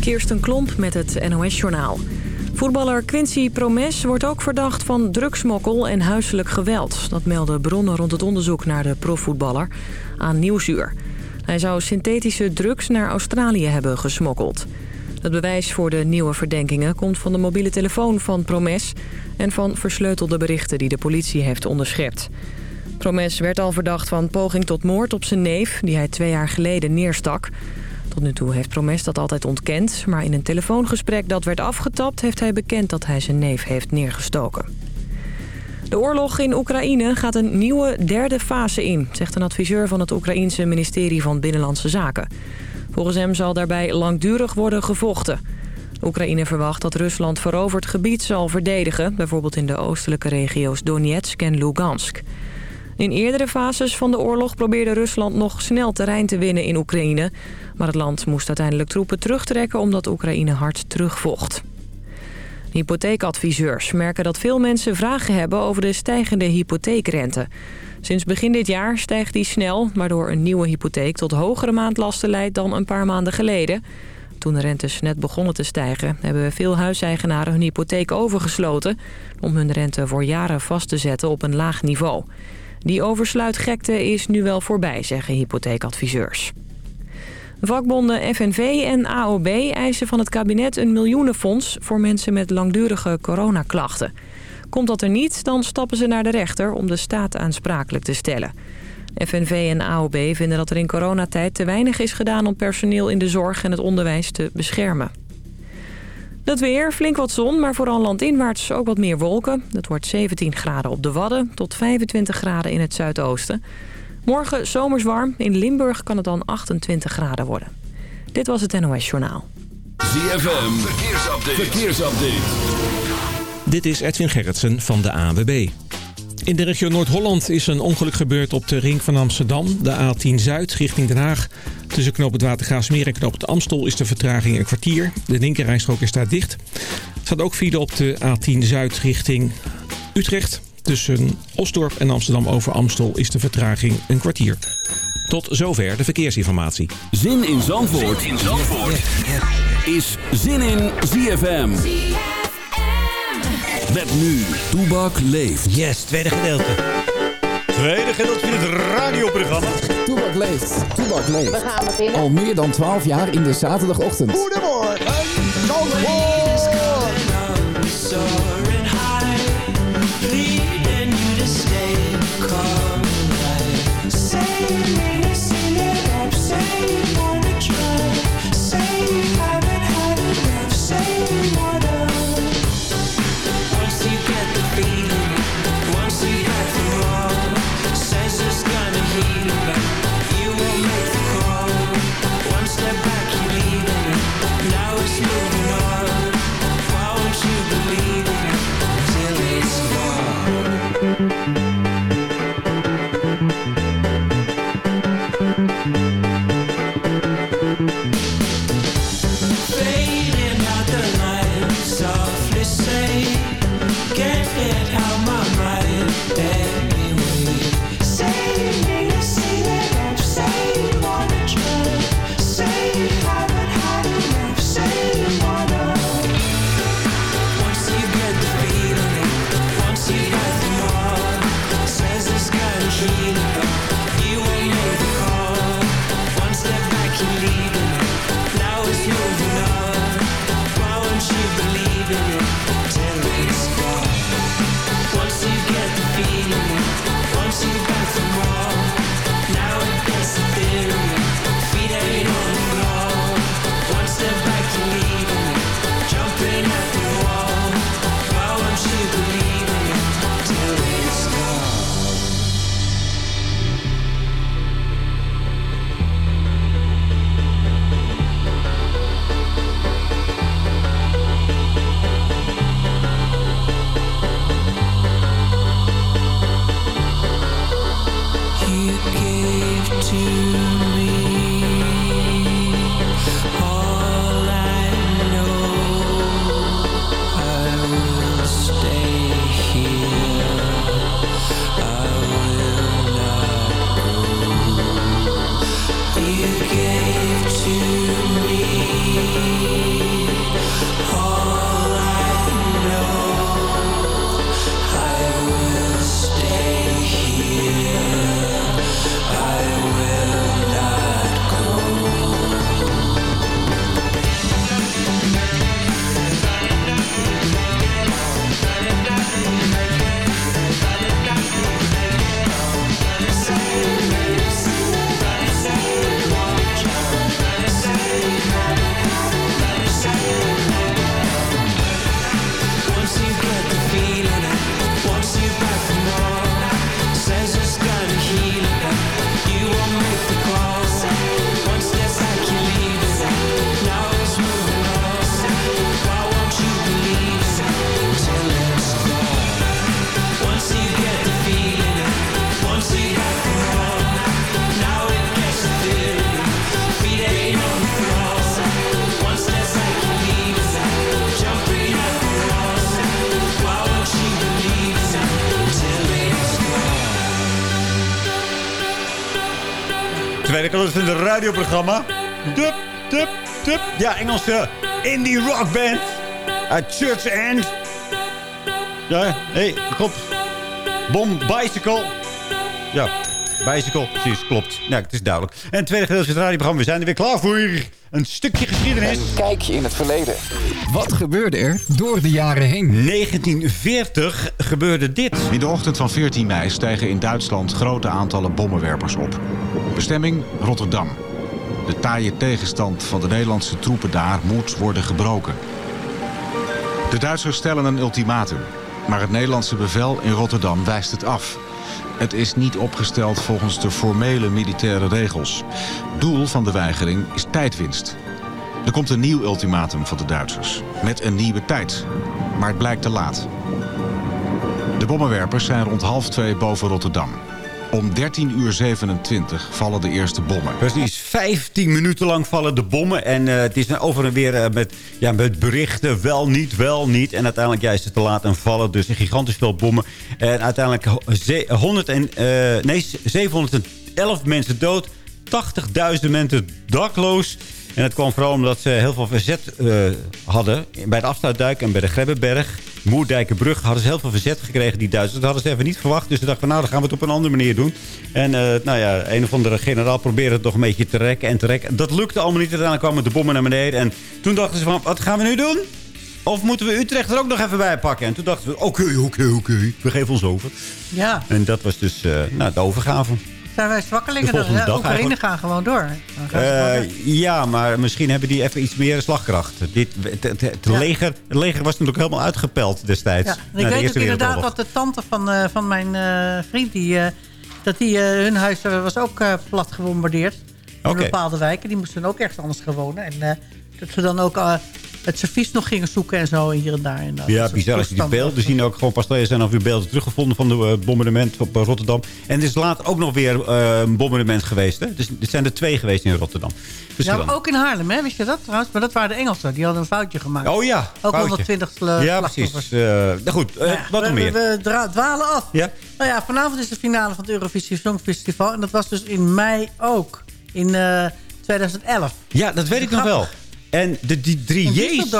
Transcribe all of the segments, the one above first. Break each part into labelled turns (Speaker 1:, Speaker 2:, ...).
Speaker 1: Kirsten Klomp met het NOS-journaal. Voetballer Quincy Promes wordt ook verdacht van drugsmokkel en huiselijk geweld. Dat melden bronnen rond het onderzoek naar de profvoetballer aan Nieuwsuur. Hij zou synthetische drugs naar Australië hebben gesmokkeld. Het bewijs voor de nieuwe verdenkingen komt van de mobiele telefoon van Promes... en van versleutelde berichten die de politie heeft onderschept. Promes werd al verdacht van poging tot moord op zijn neef... die hij twee jaar geleden neerstak. Tot nu toe heeft Promes dat altijd ontkend... maar in een telefoongesprek dat werd afgetapt... heeft hij bekend dat hij zijn neef heeft neergestoken. De oorlog in Oekraïne gaat een nieuwe derde fase in... zegt een adviseur van het Oekraïense ministerie van Binnenlandse Zaken. Volgens hem zal daarbij langdurig worden gevochten. Oekraïne verwacht dat Rusland veroverd gebied zal verdedigen... bijvoorbeeld in de oostelijke regio's Donetsk en Lugansk. In eerdere fases van de oorlog probeerde Rusland nog snel terrein te winnen in Oekraïne. Maar het land moest uiteindelijk troepen terugtrekken omdat Oekraïne hard terugvocht. Hypotheekadviseurs merken dat veel mensen vragen hebben over de stijgende hypotheekrente. Sinds begin dit jaar stijgt die snel, waardoor een nieuwe hypotheek tot hogere maandlasten leidt dan een paar maanden geleden. Toen de rentes net begonnen te stijgen, hebben veel huiseigenaren hun hypotheek overgesloten om hun rente voor jaren vast te zetten op een laag niveau. Die oversluitgekte is nu wel voorbij, zeggen hypotheekadviseurs. Vakbonden FNV en AOB eisen van het kabinet een miljoenenfonds... voor mensen met langdurige coronaklachten. Komt dat er niet, dan stappen ze naar de rechter om de staat aansprakelijk te stellen. FNV en AOB vinden dat er in coronatijd te weinig is gedaan... om personeel in de zorg en het onderwijs te beschermen. Het weer, flink wat zon, maar vooral landinwaarts ook wat meer wolken. Het wordt 17 graden op de Wadden tot 25 graden in het zuidoosten. Morgen zomers warm. In Limburg kan het dan 28 graden worden. Dit was het NOS Journaal.
Speaker 2: ZFM, verkeersupdate. verkeersupdate.
Speaker 3: Dit is Edwin Gerritsen van de AWB. In de regio Noord-Holland is een ongeluk gebeurd op de ring van Amsterdam. De A10 Zuid richting Den Haag. Tussen knoop het Watergraafsmeer en knoop het Amstel is de vertraging een kwartier. De linkerrijstrook is daar dicht. Er staat ook file op de A10 Zuid richting Utrecht. Tussen Osdorp en Amsterdam over Amstel is de vertraging een kwartier. Tot zover de verkeersinformatie.
Speaker 2: Zin in Zandvoort, zin in Zandvoort. is Zin in ZFM. Met nu, Toebak leeft.
Speaker 4: Yes, tweede gedeelte. Tweede gedeelte van het radioprogramma.
Speaker 5: Toebak leeft, Toebak leeft.
Speaker 6: We gaan beginnen.
Speaker 5: Al meer dan 12 jaar in de zaterdagochtend.
Speaker 6: Goedemorgen, Zandvoort.
Speaker 4: Tweede kant van het radioprogramma. Tup, tup, tup. Ja, Engelse indie rockband uit Church End. Ja, hé, hey, klopt. Bom Bicycle. Ja, Bicycle, precies, klopt. Ja, het is duidelijk. En het tweede gedeelte van het radioprogramma. We zijn er weer klaar voor. Een stukje geschiedenis.
Speaker 5: Kijk je in het verleden. Wat gebeurde er door de jaren heen?
Speaker 4: 1940 gebeurde dit.
Speaker 7: In de ochtend van 14 mei stijgen in Duitsland grote aantallen bommenwerpers op. Bestemming Rotterdam. De taaie tegenstand van de Nederlandse troepen daar moet worden gebroken. De Duitsers stellen een ultimatum. Maar het Nederlandse bevel in Rotterdam wijst het af. Het is niet opgesteld volgens de formele militaire regels. Doel van de weigering is tijdwinst. Er komt een nieuw ultimatum van de Duitsers. Met een nieuwe tijd. Maar het blijkt te laat. De bommenwerpers zijn rond half twee boven Rotterdam. Om 13 uur 27 vallen de eerste bommen.
Speaker 4: Precies, 15 minuten lang vallen de bommen. En uh, het is over en weer uh, met, ja, met berichten. Wel niet, wel niet. En uiteindelijk ja, is het te laat en vallen dus een gigantisch veel bommen. En uiteindelijk 100 en, uh, nee, 711 mensen dood. 80.000 mensen dakloos. En het kwam vooral omdat ze heel veel verzet hadden. Bij de afsluitduik en bij de Grebbeberg. Moerdijkenbrug hadden ze heel veel verzet gekregen, die Duitsers. Dat hadden ze even niet verwacht. Dus ze dachten van, nou, dan gaan we het op een andere manier doen. En uh, nou ja, een of andere generaal probeerde het nog een beetje te rekken en te rekken. Dat lukte allemaal niet. Uiteindelijk kwamen de bommen naar beneden. En toen dachten ze van, wat gaan we nu doen? Of moeten we Utrecht er ook nog even bij pakken? En toen dachten we, oké, oké, oké. We geven ons over.
Speaker 8: Ja.
Speaker 4: En dat was dus uh, nou, de overgave.
Speaker 8: Zijn wij zwakkelingen dan? Ja, Oekraïne gaan gewoon door. Gaan
Speaker 4: uh, door. Ja, maar misschien hebben die even iets meer slagkracht. Dit, het, het, het ja. leger, het leger was natuurlijk helemaal uitgepeld destijds.
Speaker 8: Ja, ik weet ook inderdaad dat de tante van, uh, van mijn uh, vriend... Die, dat die, hun huis was ook plat gebombardeerd. In okay. bepaalde wijken. Die moesten ook ergens anders gaan wonen. En dat ze dan ook het servies nog gingen zoeken en zo hier en daar. En
Speaker 4: ja, bizar. Als je die beelden zien ook gewoon pas zijn er weer beelden teruggevonden van het uh, bombardement op uh, Rotterdam. En er is later ook nog weer uh, een bombardement geweest. Hè? Dus er zijn er twee geweest in Rotterdam.
Speaker 8: Dus ja, ook in Haarlem, hè? wist je dat trouwens? Maar dat waren de Engelsen. Die hadden een foutje gemaakt.
Speaker 4: Oh ja,
Speaker 8: Ook 120
Speaker 4: Ja, precies. nou goed, ja, wat nog meer?
Speaker 8: We, we dwalen af.
Speaker 4: Ja?
Speaker 8: Nou ja, vanavond is de finale van het Eurovisie Songfestival. En dat was dus in mei ook. In 2011.
Speaker 4: Ja, dat weet ik nog wel. En de, die drie J's...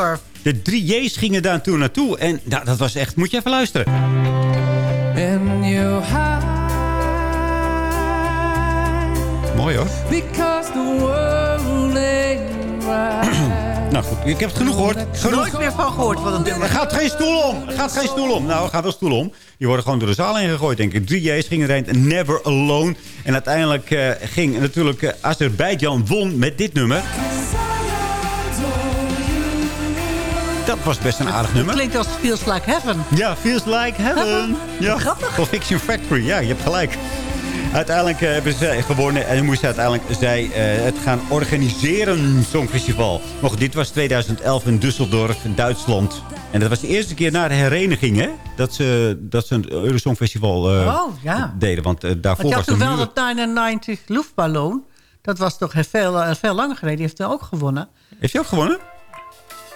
Speaker 4: De drie J's gingen daar toen naartoe. En nou, dat was echt... Moet je even luisteren. In your Mooi hoor. Because the world Nou goed, ik heb het genoeg gehoord. Genoeg.
Speaker 8: Nooit meer van gehoord nummer.
Speaker 4: Er gaat geen stoel om. Er gaat geen stoel om. Nou, er gaat wel stoel om. Die worden gewoon door de zaal heen gegooid, denk ik. Drie J's gingen erin. Never Alone. En uiteindelijk uh, ging natuurlijk uh, Azerbeidzjan won met dit nummer. Dat was best een aardig nummer.
Speaker 8: Het klinkt als Feels Like Heaven.
Speaker 4: Ja, Feels Like Heaven. Ja.
Speaker 8: Grappig.
Speaker 4: Van Fiction Factory. Ja, je hebt gelijk. Uiteindelijk uh, hebben ze gewonnen en moesten uiteindelijk zij uh, het gaan organiseren, Songfestival. Maar dit was 2011 in Düsseldorf, in Duitsland. En dat was de eerste keer na de hereniging, hè? Dat ze, dat ze een Eurosongfestival uh,
Speaker 8: oh, ja.
Speaker 4: deden. Want daarvoor
Speaker 8: want
Speaker 4: was
Speaker 8: het wel dat 99 Luftballon. Dat was toch veel, veel langer geleden. Die heeft hij ook gewonnen.
Speaker 4: Heeft hij ook gewonnen?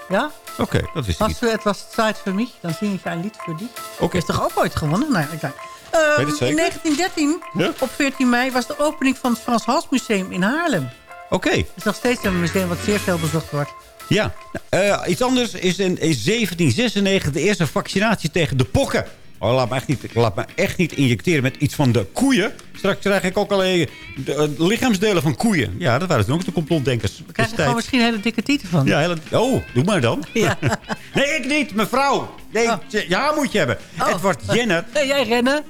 Speaker 8: Ja.
Speaker 4: Oké, okay, dat is
Speaker 8: Als het was tijd voor mij, dan zing ik een lied voor die.
Speaker 4: Oké. Okay.
Speaker 8: Is toch ook ooit gewonnen? Nee, ik uh, in 1913, ja? op 14 mei, was de opening van het Frans Hals Museum in Haarlem.
Speaker 4: Oké. Okay.
Speaker 8: Het is nog steeds een museum wat zeer veel bezocht wordt.
Speaker 4: Ja. Uh, iets anders is in, in 1796 de eerste vaccinatie tegen de pokken. Oh, laat, me echt niet, laat me echt niet injecteren met iets van de koeien. Straks krijg ik ook alleen de, uh, lichaamsdelen van koeien. Ja, dat waren dus ook de complotdenkers.
Speaker 8: We krijgen gewoon misschien hele dikke tieten van.
Speaker 4: Ja, hele, oh, doe maar dan.
Speaker 8: Ja.
Speaker 4: nee, ik niet, mevrouw. Nee, oh. ja, moet je hebben. Oh. Edward Jenner.
Speaker 8: Nee, jij rennen.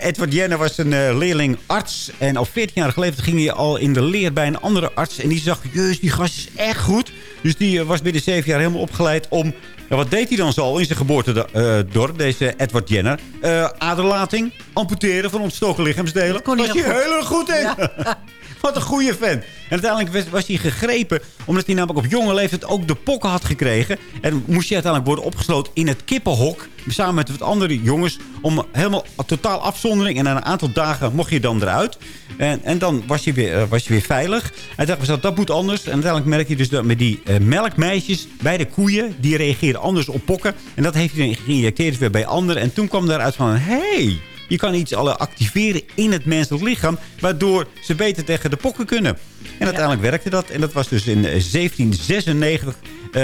Speaker 4: Edward Jenner was een uh, leerling arts. En al 14 jaar geleden ging hij al in de leer bij een andere arts. En die zag, jeus, die gast is echt goed. Dus die uh, was binnen 7 jaar helemaal opgeleid om wat deed hij dan zo in zijn geboortedorp, uh, deze Edward Jenner? Uh, aderlating, amputeren van ontstoken lichaamsdelen. Kon was hij heel erg goed in. Ja. wat een goede fan. En uiteindelijk was hij gegrepen omdat hij namelijk op jonge leeftijd ook de pokken had gekregen. En moest hij uiteindelijk worden opgesloten in het kippenhok. Samen met wat andere jongens. Om helemaal totaal afzondering. En na een aantal dagen mocht je dan eruit. En, en dan was je, weer, uh, was je weer veilig. En dacht dat dat moet anders. En uiteindelijk merkte hij dus dat met die uh, melkmeisjes bij de koeien. Die reageerden anders op pokken. En dat heeft hij geïnjecteerd weer bij anderen. En toen kwam daaruit van... Hey, Je kan iets alle activeren in het menselijk lichaam... waardoor ze beter tegen de pokken kunnen. En uiteindelijk werkte dat. En dat was dus in 1796... Uh,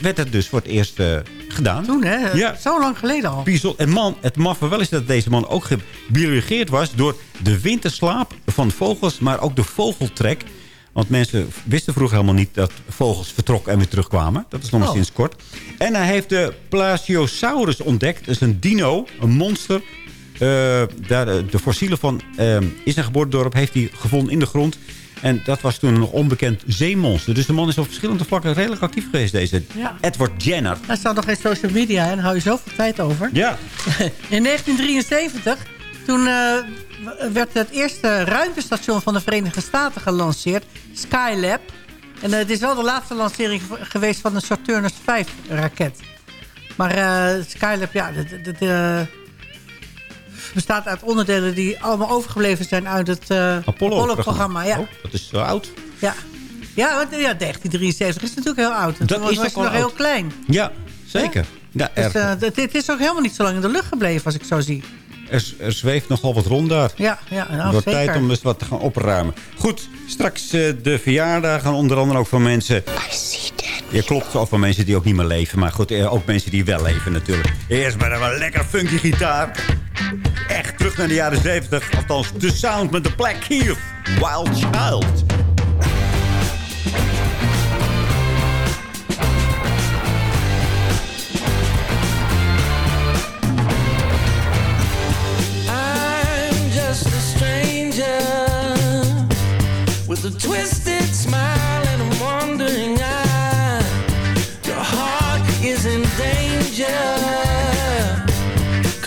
Speaker 4: werd het dus voor het eerst uh, gedaan.
Speaker 8: Toen, hè? Ja. Zo lang geleden al.
Speaker 4: En man, het maffe wel is dat deze man ook gebiologeerd was... door de winterslaap van vogels, maar ook de vogeltrek. Want mensen wisten vroeger helemaal niet dat vogels vertrokken en weer terugkwamen. Dat is nog maar oh. sinds kort. En hij heeft de Plasiosaurus ontdekt. Dat is een dino, een monster. Uh, daar, de fossielen van uh, in zijn geboortedorp heeft hij gevonden in de grond. En dat was toen een nog onbekend zeemonster. Dus de man is op verschillende vlakken redelijk actief geweest, deze Edward Jenner.
Speaker 8: Hij staat nog geen social media en hou je zoveel tijd over.
Speaker 4: Ja.
Speaker 8: In 1973, toen uh, werd het eerste ruimtestation van de Verenigde Staten gelanceerd. Skylab. En uh, het is wel de laatste lancering geweest van de Saturnus 5-raket. Maar uh, Skylab, ja, bestaat uit onderdelen die allemaal overgebleven zijn uit het uh, Apollo-programma. ja.
Speaker 4: Oh, dat is zo oud.
Speaker 8: Ja. Ja, want, ja, 1973 is natuurlijk heel oud. En dat toen is was nog heel klein.
Speaker 4: Ja, zeker. Ja,
Speaker 8: dus, uh, het, is ook helemaal niet zo lang in de lucht gebleven, als ik zo zie.
Speaker 4: Er, er zweeft nogal wat rond daar.
Speaker 8: Ja, ja nou,
Speaker 4: Het wordt tijd om eens wat te gaan opruimen. Goed, straks uh, de verjaardagen, onder andere ook van mensen... I see Je klopt, ook van mensen die ook niet meer leven. Maar goed, ook mensen die wel leven natuurlijk. Eerst maar een lekker funky gitaar echt terug naar de jaren 70. Althans, de sound met de Black Keith. Wild Child.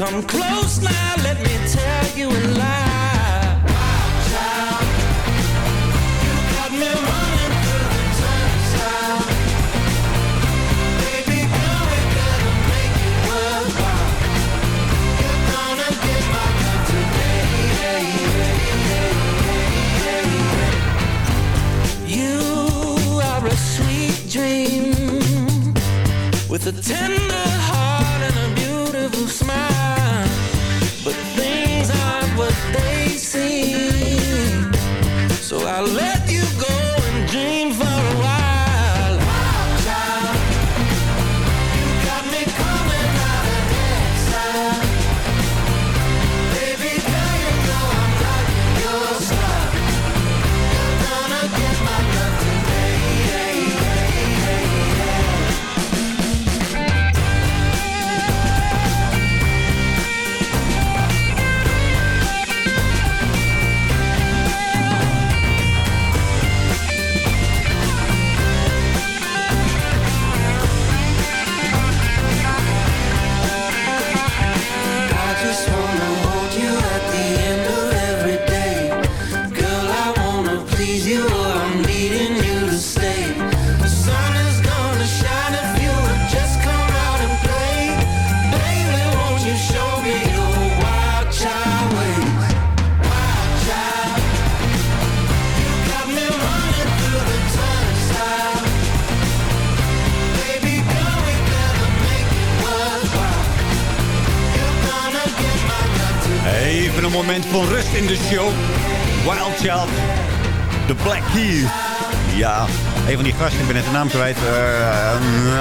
Speaker 4: Come close now,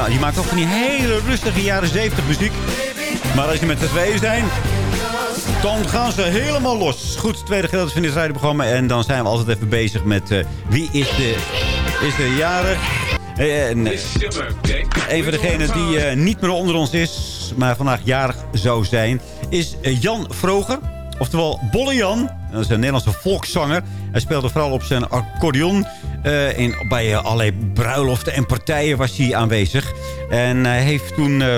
Speaker 4: die maakt ook van die hele rustige jaren 70 muziek. Maar als je met z'n tweeën zijn, dan gaan ze helemaal los. Goed, tweede gedeelte van dit radioprogramma. En dan zijn we altijd even bezig met uh, wie is de, is de jarig. En, een van degenen die uh, niet meer onder ons is, maar vandaag jarig zou zijn, is Jan Vroger. Oftewel Bolle Jan. Dat is een Nederlandse volkszanger. Hij speelde vooral op zijn accordeon. Uh, in, bij uh, allerlei bruiloften en partijen was hij aanwezig. En hij heeft toen uh,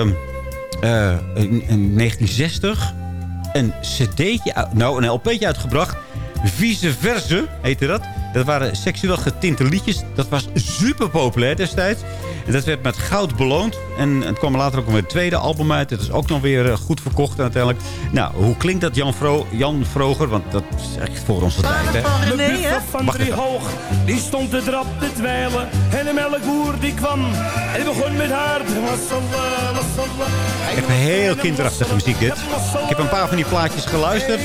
Speaker 4: in, in, 1960 een cd'tje, nou een LP'tje uitgebracht. Vice verse heette dat. Dat waren seksueel getinte liedjes. Dat was super populair destijds. En dat werd met goud beloond. En het kwam later ook weer het tweede album uit. Het is ook nog weer eh, goed verkocht uiteindelijk. Nou, hoe klinkt dat Jan, Vro Jan Vroger? Want dat is echt voor onze tijd, hè?
Speaker 8: Van René, hè?
Speaker 9: van drie hoog, die stond te drap te dweilen. En de melkboer die kwam en begon met haar. Massala.
Speaker 4: Echt heel kinderachtige muziek dit. Ik heb een paar van die plaatjes geluisterd.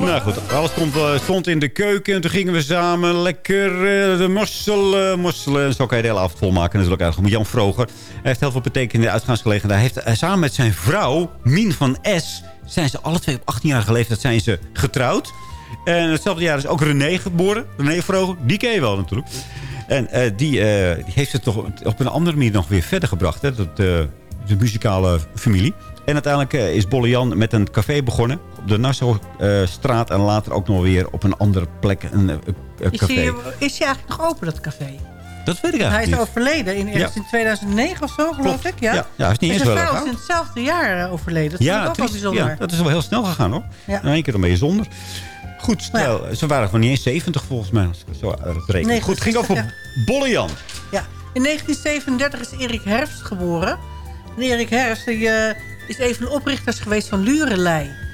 Speaker 4: Nou goed, alles stond, eh, stond in de keuken. En toen gingen we samen lekker uh, de mosselen, mosselen. En zo kan je de hele avond volmaken. Natuurlijk eigenlijk Jan Vroger. Hij heeft heel veel betekend in de uitgaansgelegenheid. Hij heeft uh, samen met zijn vrouw, Mien van S... zijn ze alle twee op 18 jaar leeftijd zijn ze getrouwd. En hetzelfde jaar is ook René geboren. René Vroger, die ken je wel natuurlijk. En die, die heeft het toch op een andere manier nog weer verder gebracht. Hè? Dat, de muzikale familie. En uiteindelijk is Bolle Jan met een café begonnen. Op de Nassaustraat. en later ook nog weer op een andere plek een, een café.
Speaker 8: Is hij, is hij eigenlijk nog open, dat café?
Speaker 4: Dat weet ik eigenlijk
Speaker 8: Hij is
Speaker 4: niet.
Speaker 8: overleden in,
Speaker 4: Ja.
Speaker 8: in 2009 of zo, geloof
Speaker 4: Klopt.
Speaker 8: ik. Ja,
Speaker 4: Ja, ja, hij is niet
Speaker 8: En
Speaker 4: eens wel
Speaker 8: vrouw is in hetzelfde jaar eh, overleden. Dat
Speaker 4: Ja,
Speaker 8: vind ik ook wel bijzonder.
Speaker 4: ja, dat is wel heel snel gegaan hoor.
Speaker 8: Ja.
Speaker 4: In één keer dan ben je zonder. Goed,
Speaker 8: Nou
Speaker 4: snel. Ze waren gewoon niet eens 70 volgens mij. Als ik het zo uitreken.
Speaker 8: Nee,
Speaker 4: Goed, het ging over
Speaker 8: ja.
Speaker 4: Bolle Jan.
Speaker 8: Ja. In 1937 is Erik Herfst geboren. En Erik Herfst die, eh, is een van de oprichters geweest van Lurelei.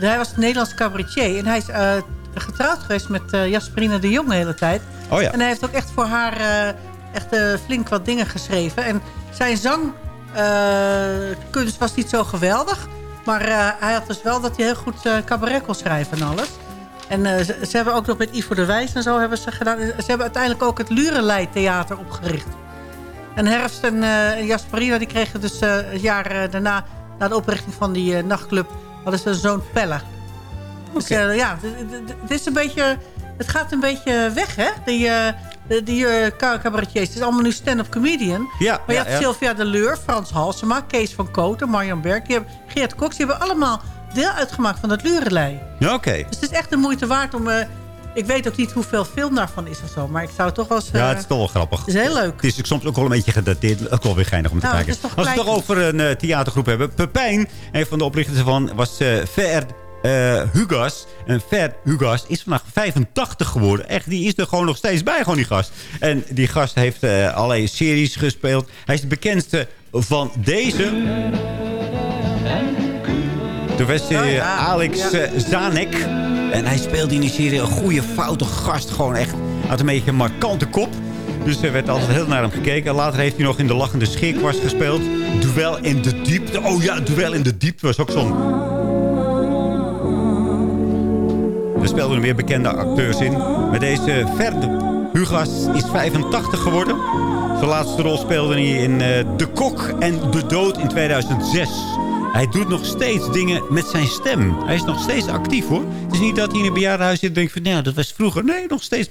Speaker 8: Hij was een Nederlands cabaretier. En hij is eh, getrouwd geweest met eh, Jasperine de Jong de hele tijd.
Speaker 4: Oh ja.
Speaker 8: En hij heeft ook echt voor haar eh, echt, flink wat dingen geschreven. En zijn zangkunst was niet zo geweldig. Maar hij had dus wel dat hij heel goed cabaret kon schrijven en alles. En ze, ze hebben ook nog met Ivo de Wijs en zo hebben ze gedaan. Ze hebben uiteindelijk ook het Lurelei Theater opgericht. En Herfst en Jasperina die kregen dus het jaar daarna... na de oprichting van die eh, nachtclub... hadden ze een zoon Pelle. Dus eh, ja, het- is een beetje... Het gaat een beetje weg, hè? Die, eh, die ca- cabaretiers. Het is allemaal nu stand-up comedian.
Speaker 4: Ja,
Speaker 8: Maar je
Speaker 4: ja,
Speaker 8: had
Speaker 4: ja.
Speaker 8: Sylvia de Leur, Frans Halsema... Kees van Kooten, Marjan hebben- Geert Cox. Die hebben allemaal deel uitgemaakt van het Lurelei.
Speaker 4: Ja, oké.
Speaker 8: Dus het is echt de moeite waard om... ik weet ook niet hoeveel film daarvan is of zo. Maar ik zou het toch wel eens...
Speaker 4: Ja,
Speaker 8: eh,
Speaker 4: het is toch wel grappig.
Speaker 8: het is heel leuk.
Speaker 4: Het is soms ook wel een beetje gedateerd. Ook wel weer geinig om te
Speaker 8: Nou,
Speaker 4: kijken. Als we het toch over een eh, theatergroep hebben. Pepijn, een van de oprichters ervan, was eh Ver eh, Hugas. En Ver Hugas is vandaag 85 geworden. Echt, die is er gewoon nog steeds bij, gewoon die gast. En die gast heeft eh, allerlei series gespeeld. Hij is de bekendste van deze. Toen was hij
Speaker 8: ja.
Speaker 4: Alex eh, Zanek. En hij speelde in die serie een goede, foute gast. Gewoon echt, had een beetje een markante kop. Dus er werd altijd heel naar hem gekeken. Later heeft hij nog in de lachende scheerkwast gespeeld. Duel in de diepte. Oh ja, Duel in de diepte was ook zo'n... Er speelden er meer bekende acteurs in. Met deze Verde Hugas is 85 geworden. Zijn laatste rol speelde hij in eh, De Kok en De Dood in 2006. Hij doet nog steeds dingen met zijn stem. Hij is nog steeds actief hoor. Het is niet dat hij in een bejaardenhuis zit en denkt van... Nou, dat was vroeger. Nee, nog steeds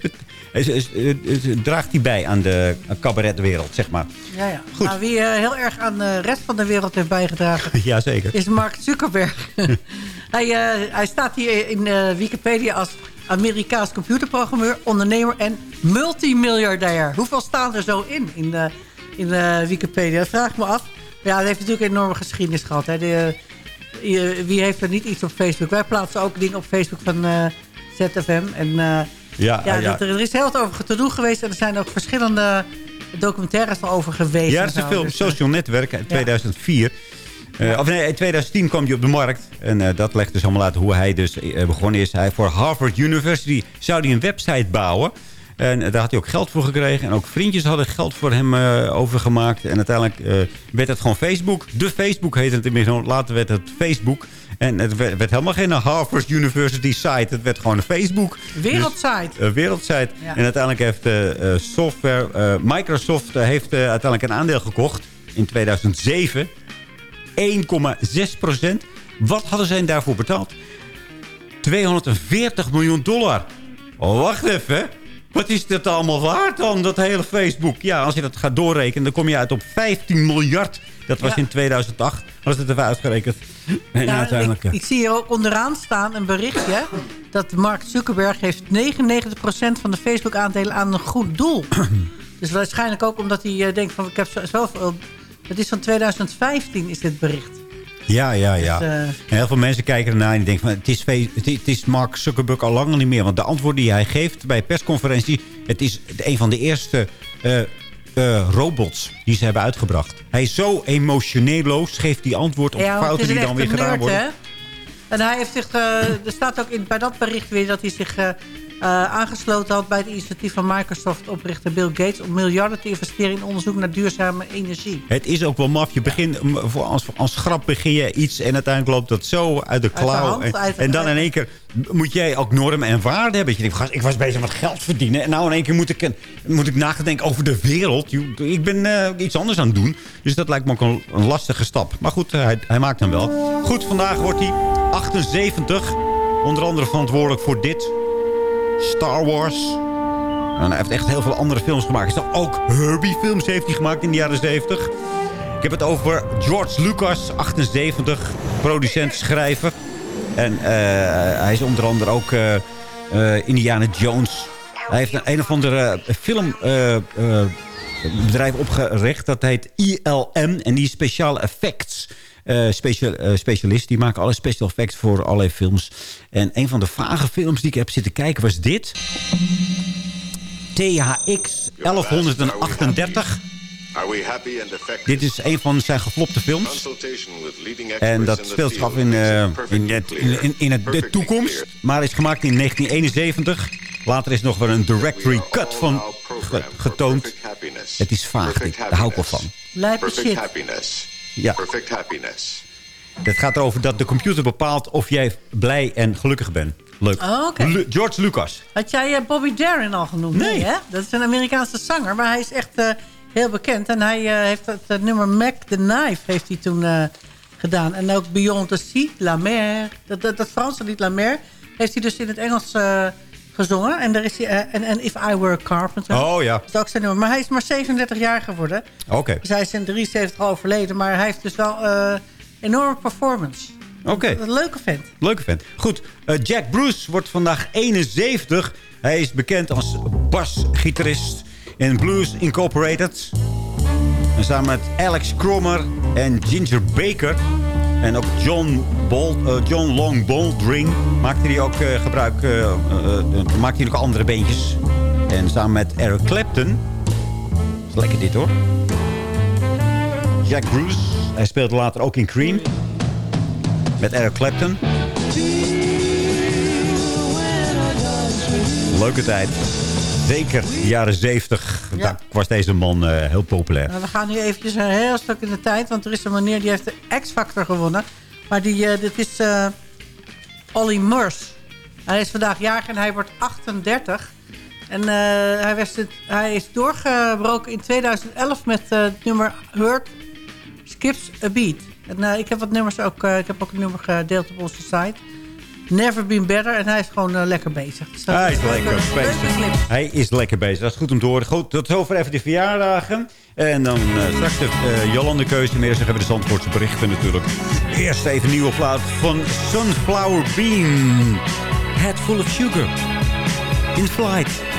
Speaker 4: draagt hij bij aan de cabaretwereld, zeg maar.
Speaker 8: Ja, ja.
Speaker 4: Goed.
Speaker 8: Nou, wie eh, heel erg aan de rest van de wereld heeft bijgedragen...
Speaker 4: Jazeker.
Speaker 8: is Mark Zuckerberg. hij, eh, hij staat hier in eh, Wikipedia als Amerikaans computerprogrammeur, ondernemer en multimiljardair. Hoeveel staan er zo in, in, in Wikipedia? Dat vraag ik me af. Ja, hij heeft natuurlijk een enorme geschiedenis gehad. Hè. De, eh, wie heeft er niet iets op Facebook? Wij plaatsen ook dingen op Facebook van eh, ZFM. En eh,
Speaker 4: Ja,
Speaker 8: ja,
Speaker 4: ja.
Speaker 8: dat- er is heel wat over te doen geweest. En er zijn ook verschillende documentaires al over geweest.
Speaker 4: Ja, dat is een film
Speaker 8: Dus,
Speaker 4: Social Network uit 2004. Eh, of nee, in 2010 kwam hij op de markt. En dat legt dus allemaal uit hoe hij dus begonnen is. Hij voor Harvard University zou hij een website bouwen. En daar had hij ook geld voor gekregen. En ook vriendjes hadden geld voor hem eh, overgemaakt. En uiteindelijk eh, werd het gewoon Facebook. De Facebook heette het inmiddels. Later werd het Facebook. En het werd, werd helemaal geen Harvard University site. Het werd gewoon een Facebook.
Speaker 8: Wereldsite.
Speaker 4: Dus, eh, wereldsite.
Speaker 8: Ja.
Speaker 4: En uiteindelijk heeft eh, software... Microsoft heeft uiteindelijk een aandeel gekocht. In 2007. 1,6 procent. Wat hadden zij daarvoor betaald? 240 miljoen dollar. Oh, wacht even. Wat is dat allemaal waard dan, dat hele Facebook? Ja, als je dat gaat doorrekenen, dan kom je uit op 15 miljard. Dat was
Speaker 8: Ja.
Speaker 4: in 2008. Was het even uitgerekend. En
Speaker 8: Ja,
Speaker 4: uiteindelijk...
Speaker 8: ik, ik zie hier ook onderaan staan een berichtje... dat Mark Zuckerberg heeft 99% van de Facebook-aandelen aan een goed doel. dus waarschijnlijk ook omdat hij eh, denkt van... ik heb zo- zoveel... Het is van 2015 is dit bericht.
Speaker 4: Ja, ja, ja.
Speaker 8: Dus, eh,
Speaker 4: En heel veel mensen kijken ernaar en die denken van... Het is, het is- Mark Zuckerberg al lang niet meer. Want de antwoorden die hij geeft bij persconferentie... het is een van de eerste eh, robots die ze hebben uitgebracht. Hij is zo emotioneelloos, geeft hij antwoord op fouten die dan weer gedaan worden.
Speaker 8: En hij heeft zich, er staat ook in, bij dat bericht weer dat hij zich aangesloten had bij het initiatief van Microsoft-oprichter Bill Gates... om miljarden te investeren in onderzoek naar duurzame energie.
Speaker 4: Het is ook wel maf. Je begint, als, als grap begin je iets en uiteindelijk loopt dat zo uit de klauw. en, dan in één keer moet jij ook normen en waarden hebben. Je denkt, ik was bezig met geld verdienen. En nou in één keer moet ik, moet ik nadenken over de wereld. Ik ben uh, iets anders aan het doen. Dus dat lijkt me ook een, een lastige stap. Maar goed, hij, hij maakt hem wel. Goed, vandaag wordt hij 78. Onder andere verantwoordelijk voor dit Star Wars. En hij heeft echt heel veel andere films gemaakt. Hij ook Herbie-films heeft hij gemaakt in de jaren 70. Ik heb het over George Lucas, 78, producent, schrijver. En uh, hij is onder andere ook uh, uh, Indiana Jones. Hij heeft een, een of andere filmbedrijf opgericht. Dat heet ILM. En die speciale effects uh, special, uh, specialist. Die maken alle special effects voor allerlei films. En een van de vage films die ik heb zitten kijken was dit. THX 1138. Dit is een van zijn geflopte films. En dat speelt zich af in, uh, in, in, in, het, de toekomst. Maar is gemaakt in 1971. Later is nog wel een directory cut van getoond. Het is vaag, dit. daar hou ik wel van.
Speaker 8: Lijpe shit.
Speaker 4: Ja. Perfect happiness. Het gaat erover dat de computer bepaalt of jij blij en gelukkig bent. Leuk.
Speaker 8: Oh,
Speaker 4: George Lucas.
Speaker 8: Had jij uh, Bobby Darin al genoemd?
Speaker 4: Nee.
Speaker 8: hè? Dat is een Amerikaanse zanger, maar hij is echt uh, heel bekend. En hij uh, heeft het nummer Mac the Knife heeft hij toen gedaan. En ook Beyond the Sea, La Mer. Dat, dat, dat Franse lied La Mer heeft hij dus in het Engels gezongen. En, daar is hij, uh, en, en If I Were a Carpenter.
Speaker 4: Oh ja.
Speaker 8: Dat is ook zijn nummer. Maar hij is maar 37 jaar geworden.
Speaker 4: Oké.
Speaker 8: Dus hij is in 73 al overleden. Maar hij heeft dus wel uh, enorme performance.
Speaker 4: Oké. Okay.
Speaker 8: Leuke vent.
Speaker 4: Leuke vent. Goed. Uh, Jack Bruce wordt vandaag 71. Hij is bekend als basgitarist in Blues Incorporated. En samen met Alex Cromer en Ginger Baker en ook John, Bold, uh, John Long Boldring maakte hij ook uh, gebruik... Uh, maakte hij nog andere beentjes. En samen met Eric Clapton... is lekker dit hoor. Jack Bruce. Hij speelde later ook in Cream. Met Eric Clapton. Leuke tijd. Zeker de jaren 70. Ja. Daar was deze man uh, heel populair.
Speaker 8: Nou, we gaan nu eventjes een heel stuk in de tijd. Want er is een meneer die heeft de X-Factor gewonnen. Maar die, uh, dit is uh, Olly Murs. Hij is vandaag jarig en hij wordt 38. En hij, was het, hij is doorgebroken in 2011 met het nummer Hurt Skips a Beat. Ik heb wat nummers ook, ik heb ook een nummer gedeeld op onze site. Never been better. En hij is gewoon uh, lekker bezig.
Speaker 4: Dus hij is lekker bezig. Hij is lekker bezig. Dat is goed om te horen. Goed, tot zover even de verjaardagen. En dan uh, straks de uh, Jolande keuze. Meer zeggen we de Zandvoortse berichten natuurlijk. Eerst even een nieuwe plaat van Sunflower Bean. Head full of sugar. In flight.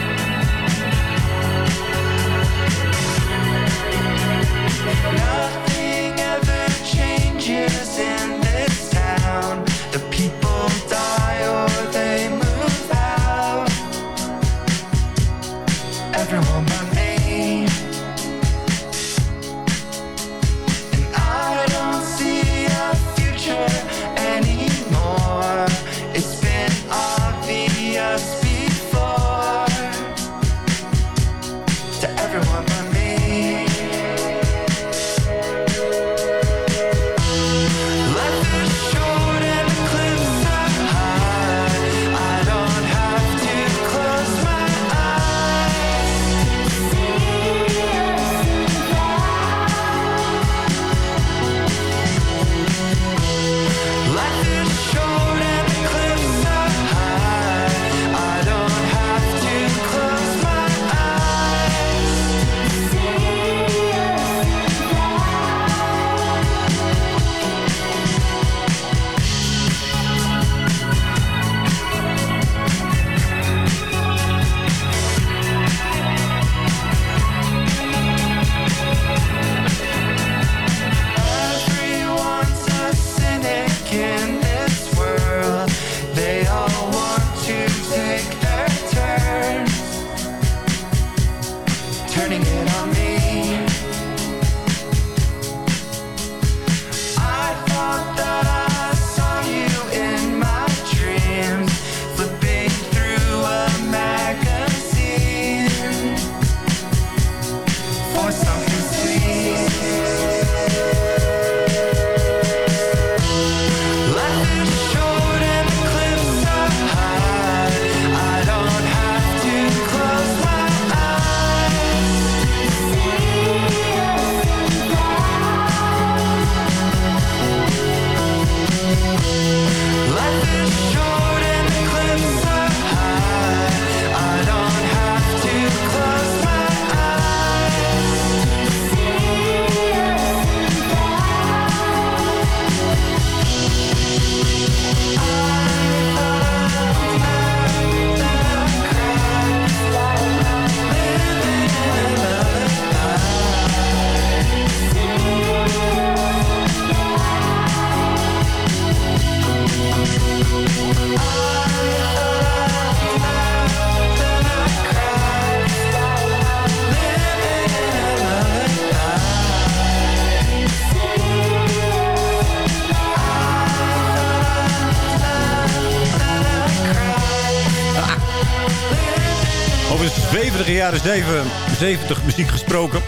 Speaker 4: Jaren 70 muziek gesproken.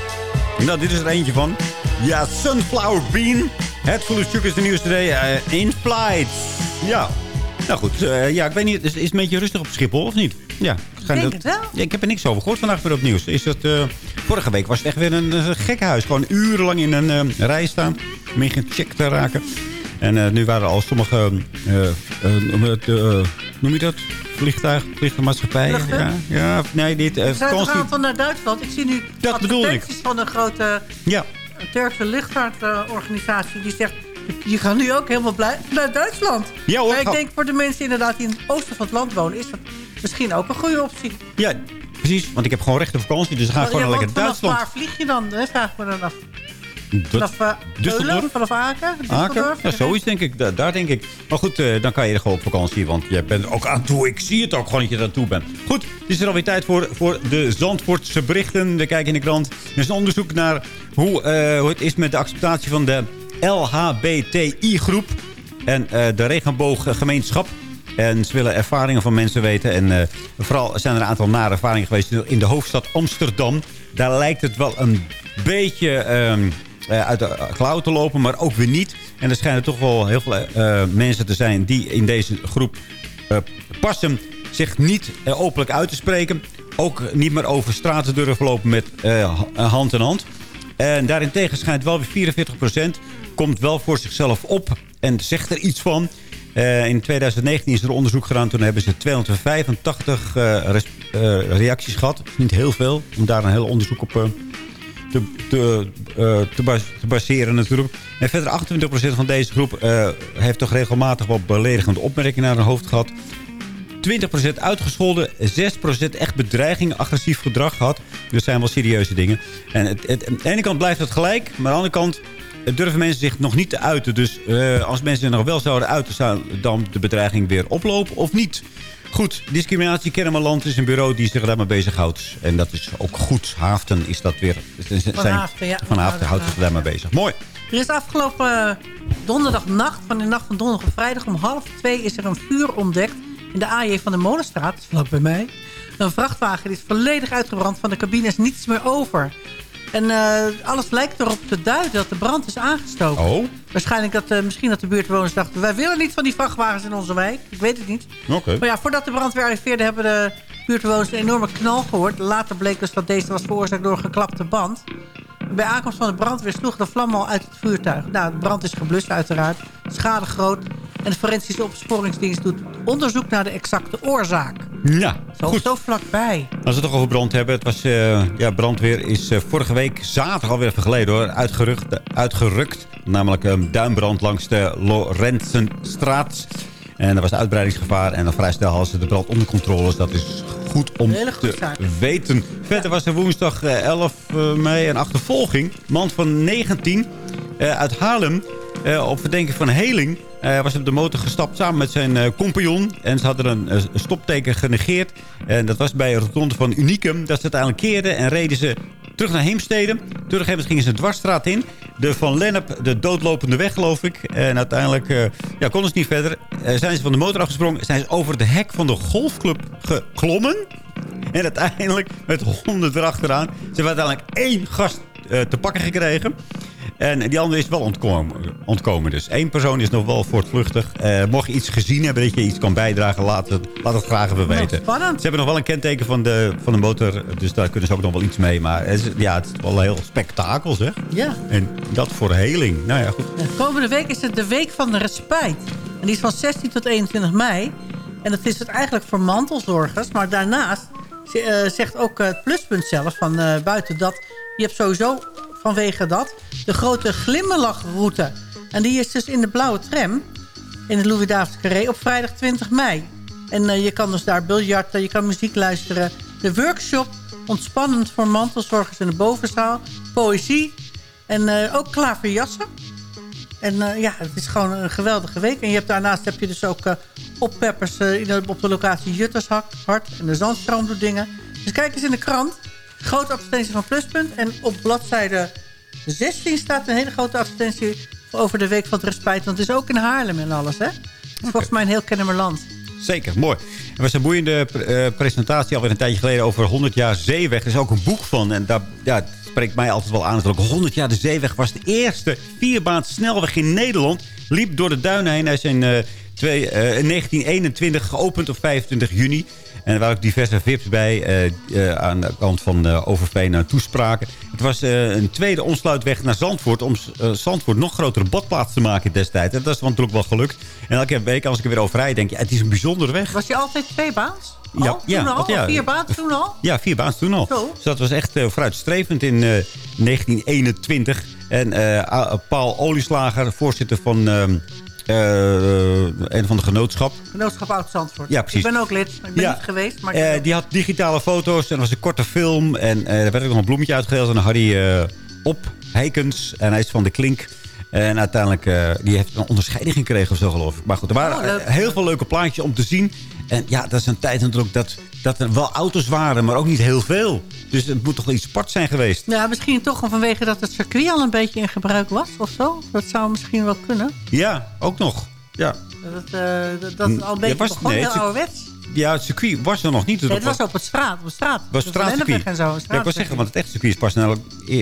Speaker 4: Nou, dit is er eentje van. Ja, Sunflower Bean. Het Full of Sugar is de nieuwste day. Uh, in Flight. Ja. Nou goed, uh, ja, ik weet niet. Is, is het een beetje rustig op Schiphol of niet? Ja.
Speaker 8: Ik denk dat, het wel.
Speaker 4: Ja, ik heb er niks over gehoord vandaag weer op nieuws. Is dat, uh, vorige week was het echt weer een, een gekke huis. Gewoon urenlang in een rij staan. Om in check te raken. En nu waren al sommige... noem je dat? Vliegtuig, vliegtuigmaatschappij. Ja, ja, nee, dit. Uh,
Speaker 8: Zijn van naar Duitsland? Ik zie nu
Speaker 4: dat bedoel ik.
Speaker 8: van een grote ja. Turkse luchtvaartorganisatie die zegt... Je gaat nu ook helemaal blij naar Duitsland. Ja hoor. Maar ik denk voor de mensen inderdaad die in het oosten van het land wonen... is dat misschien ook een goede optie.
Speaker 4: Ja, precies. Want ik heb gewoon recht op vakantie. Dus dan ga ik gewoon lekker naar Duitsland.
Speaker 8: waar vlieg je dan? Hè? Vraag me dan af. Vanaf uh, Düsseldorf? Vanaf Aken?
Speaker 4: Aken? Ja, zoiets denk ik. Da daar denk ik. Maar goed, uh, dan kan je er gewoon op vakantie. Want je bent er ook aan toe. Ik zie het ook gewoon dat je er aan toe bent. Goed, het is er alweer tijd voor, voor de Zandvoortse berichten. We kijken in de krant. Er is een onderzoek naar hoe, uh, hoe het is met de acceptatie van de LHBTI-groep. En de regenbooggemeenschap. En ze willen ervaringen van mensen weten. En uh, vooral zijn er een aantal nare ervaringen geweest in de hoofdstad Amsterdam. Daar lijkt het wel een beetje uh, uit de klauw te lopen, maar ook weer niet. En er schijnen toch wel heel veel uh, mensen te zijn die in deze groep passen zich niet openlijk uit te spreken. Ook niet meer over straten durven lopen met hand in hand. En daarentegen schijnt wel weer 44% komt wel voor zichzelf op en zegt er iets van. In 2019 is er onderzoek gedaan. Toen hebben ze 285 uh, res, uh, reacties gehad. Niet heel veel, om daar een heel onderzoek op te, te, te, bas te, baseren natuurlijk. En verder 28% van deze groep heeft toch regelmatig wat beledigende opmerkingen naar hun hoofd gehad. 20% uitgescholden, 6% echt bedreiging, agressief gedrag gehad. Dus zijn wel serieuze dingen. En het, het, aan de ene kant blijft het gelijk, maar aan de andere kant durven mensen zich nog niet te uiten. Dus uh, als mensen nog wel zouden uiten, zou dan de bedreiging weer oplopen of niet? Goed, Discriminatie Kennemerland is een bureau die zich daarmee bezighoudt. En dat is ook goed. Haften is dat weer.
Speaker 8: Van Haften, ja.
Speaker 4: Van Haften houdt zich daarmee bezig. Mooi.
Speaker 8: Er is afgelopen eh, donderdagnacht, van de nacht van donderdag op vrijdag om half twee... is er een vuur ontdekt in de AJ van de Molenstraat. Dat is vlak bij mij. Een vrachtwagen is volledig uitgebrand. Van de cabine is niets meer over. En uh, alles lijkt erop te duiden dat de brand is aangestoken.
Speaker 4: Oh.
Speaker 8: Waarschijnlijk dat uh, misschien dat de buurtbewoners dachten... wij willen niet van die vrachtwagens in onze wijk. Ik weet het niet.
Speaker 4: Oké.
Speaker 8: Maar ja, voordat de brandweer arriveerde... hebben de buurtbewoners een enorme knal gehoord. Later bleek dus dat deze was veroorzaakt door een geklapte band. Bij aankomst van de brandweer sloeg de vlam al uit het vuurtuig. Nou, de brand is geblust uiteraard. Schade groot. En de forensische opsporingsdienst doet onderzoek naar de exacte oorzaak.
Speaker 4: Ja,
Speaker 8: zo,
Speaker 4: goed.
Speaker 8: Zo vlakbij.
Speaker 4: Als we het toch over brand hebben. Het was, uh, ja, brandweer is uh, vorige week zaterdag alweer even geleden hoor. Uitgerukt, uitgerukt. Namelijk een duimbrand langs de Lorenzenstraat. En er was uitbreidingsgevaar. En dan vrij snel hadden ze de brand onder controle. Dus dat is goed om te weten. Verder was er woensdag 11 uh, mei een achtervolging. Man van 19 uit Haarlem. Op verdenking van heling uh, was op de motor gestapt samen met zijn uh, compagnon. En ze hadden een, een stopteken genegeerd. En dat was bij een rotonde van Unicum. Dat ze uiteindelijk keerden en reden ze terug naar Heemstede. Terug gingen ze de dwarsstraat in. De Van Lennep, de doodlopende weg geloof ik. En uiteindelijk ja, konden ze niet verder. Zijn ze van de motor afgesprongen. Zijn ze over de hek van de golfclub geklommen. En uiteindelijk met honderd erachteraan. Ze hebben uiteindelijk één gast te pakken gekregen. En die andere is wel ontkomen, ontkomen dus. Eén persoon is nog wel voortvluchtig. Uh, mocht je iets gezien hebben dat je iets kan bijdragen, laat het, laat het graag even weten.
Speaker 8: spannend.
Speaker 4: Ze hebben nog wel een kenteken van de, van de motor. Dus daar kunnen ze ook nog wel iets mee. Maar het is, ja, het is wel een heel spektakel, zeg.
Speaker 8: Ja.
Speaker 4: En dat voor heling. Nou ja, goed.
Speaker 8: De komende week is het de Week van de Respijt. En die is van 16 tot 21 mei. En dat is het eigenlijk voor mantelzorgers. Maar daarnaast uh, zegt ook het pluspunt zelf van uh, buiten dat... je hebt sowieso vanwege dat. De grote glimlachroute. En die is dus in de blauwe tram. In het Louis Davids Carré op vrijdag 20 mei. En uh, je kan dus daar biljarten, je kan muziek luisteren. De workshop, ontspannend voor mantelzorgers in de bovenzaal. Poëzie. En uh, ook klaverjassen. En uh, ja, het is gewoon een geweldige week. En je hebt, daarnaast heb je dus ook oppeppers op de locatie Juttershart. En de Zandstroom doet dingen. Dus kijk eens in de krant. Grote advertentie van Pluspunt. En op bladzijde 16 staat een hele grote advertentie over de Week van het Respijt. Want het is ook in Haarlem en alles, hè? Okay. Volgens mij een heel Kennemerland.
Speaker 4: Zeker, mooi. Er was een boeiende uh, presentatie alweer een tijdje geleden over 100 jaar zeeweg. Er is ook een boek van. En daar ja, spreekt mij altijd wel aan. Dat ook 100 jaar de zeeweg was de eerste vierbaans snelweg in Nederland. Liep door de duinen heen. Hij is in, uh, twee, uh, in 1921 geopend op 25 juni. En er waren ook diverse VIP's bij uh, aan de kant van uh, Overveen aan toespraken. Het was een tweede omsluitweg naar Zandvoort... om Zandvoort nog grotere badplaats te maken destijds. En dat is natuurlijk wel gelukt. En elke week als ik er weer over rijd, denk je... het is een bijzondere weg.
Speaker 8: Was je altijd twee baans?
Speaker 4: Ja,
Speaker 8: al? ja, al? ja, vier baans toen al?
Speaker 4: Ja, vier baans toen al. Zo. Dus dat was echt vooruitstrevend in 1921. En Paul Olieslager, voorzitter van ehm, uh, een van de genootschap.
Speaker 8: Genootschap Oud-Zandvoort.
Speaker 4: Ja, precies.
Speaker 8: Ik ben ook lid. Ik ben niet geweest. Maar uh,
Speaker 4: die had digitale foto's en er was een korte film. En uh, er werd ook nog een bloemetje uitgedeeld aan Harry Op Heikens. En hij is van de Klink. En uiteindelijk, die heeft een onderscheiding gekregen of zo geloof ik. Maar goed, er waren oh, heel veel leuke plaatjes om te zien. En ja, dat is een tijd natuurlijk dat, dat er wel auto's waren, maar ook niet heel veel. Dus het moet toch iets sport zijn geweest.
Speaker 8: Ja, misschien toch vanwege dat het circuit al een beetje in gebruik was of zo. Dat zou misschien wel kunnen.
Speaker 4: Ja, ook nog. Ja.
Speaker 8: Dat, uh, dat, al een beetje ja, was, begon, nee, ouderwets.
Speaker 4: Ja, het circuit was er nog niet.
Speaker 8: Dus nee, het was op het straat. Op de straat.
Speaker 4: Was straatcircuit.
Speaker 8: En zo,
Speaker 4: ja, ik wil zeggen, want het echte circuit is pas na,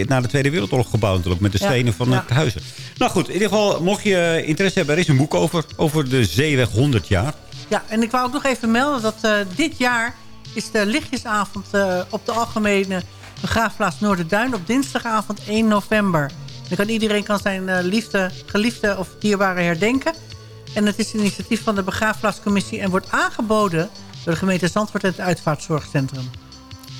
Speaker 4: na de Tweede Wereldoorlog gebouwd natuurlijk. Met de stenen van het huizen. Nou goed, in ieder geval, mocht je interesse hebben, er is een boek over. Over de Zeeweg 100 jaar.
Speaker 8: Ja, en ik wou ook nog even melden dat uh, dit jaar is de lichtjesavond uh, op de algemene begraafplaats Noorderduin op dinsdagavond 1 november. Dan kan iedereen kan zijn uh, liefde, geliefde of dierbare herdenken. En het is een initiatief van de begraafplaatscommissie en wordt aangeboden door de gemeente Zandvoort en het uitvaartzorgcentrum.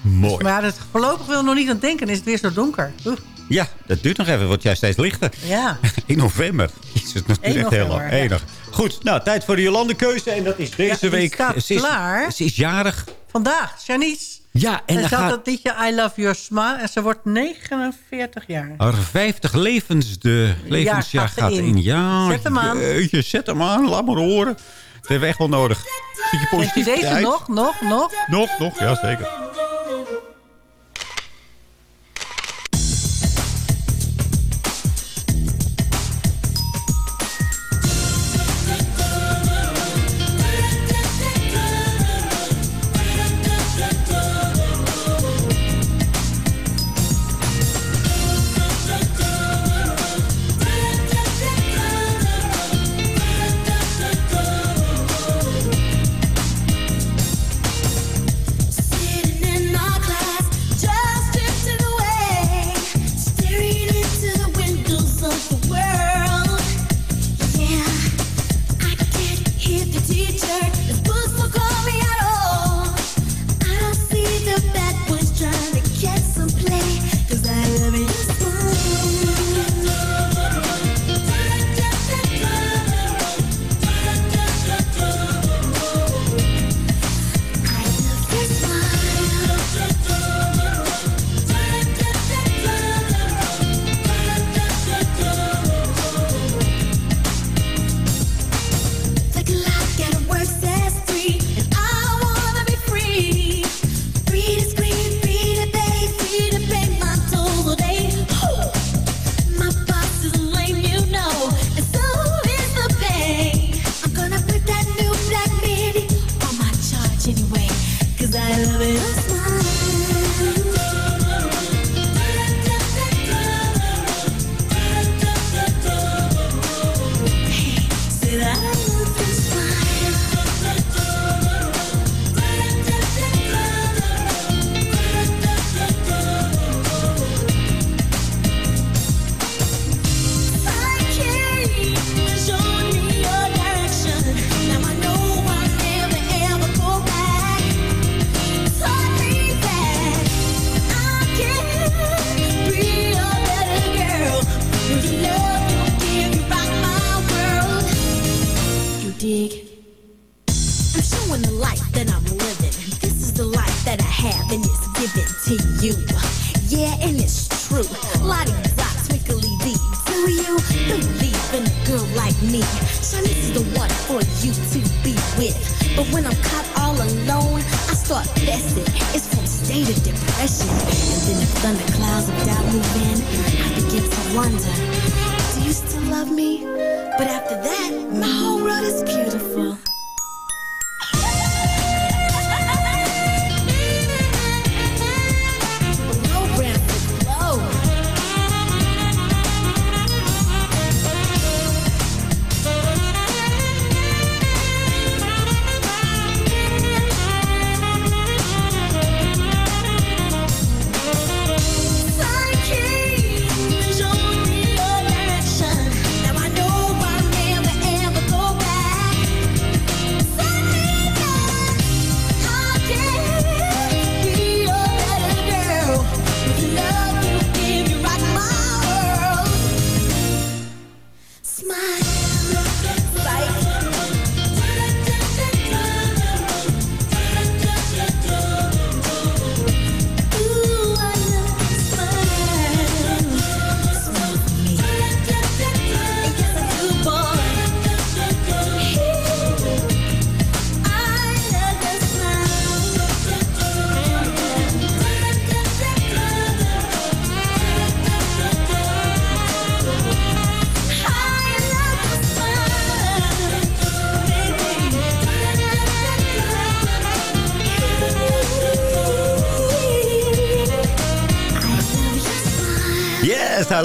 Speaker 4: Mooi.
Speaker 8: Dus, maar het voorlopig wil nog niet aan denken, is het weer zo donker. Oeh.
Speaker 4: Ja, dat duurt nog even, wordt jij steeds lichter.
Speaker 8: Ja.
Speaker 4: In november. Is het nog echt heel lang. Enig. Goed, nou, tijd voor de Jolande keuze. En dat is deze ja, week. Ze is,
Speaker 8: klaar.
Speaker 4: Ze is jarig.
Speaker 8: Vandaag, Janice.
Speaker 4: Ja, en,
Speaker 8: en
Speaker 4: ze had
Speaker 8: dat liedje I Love Your Smile. En ze wordt 49 jaar.
Speaker 4: Haar 50 levens, de levensjaar ja, gaat, in. Ja,
Speaker 8: zet hem aan.
Speaker 4: Jeetje, zet hem aan. Laat maar horen. Dat hebben we echt wel nodig.
Speaker 8: Zie je positief? Deze nog, nog, nog?
Speaker 4: Nog, nog, ja zeker.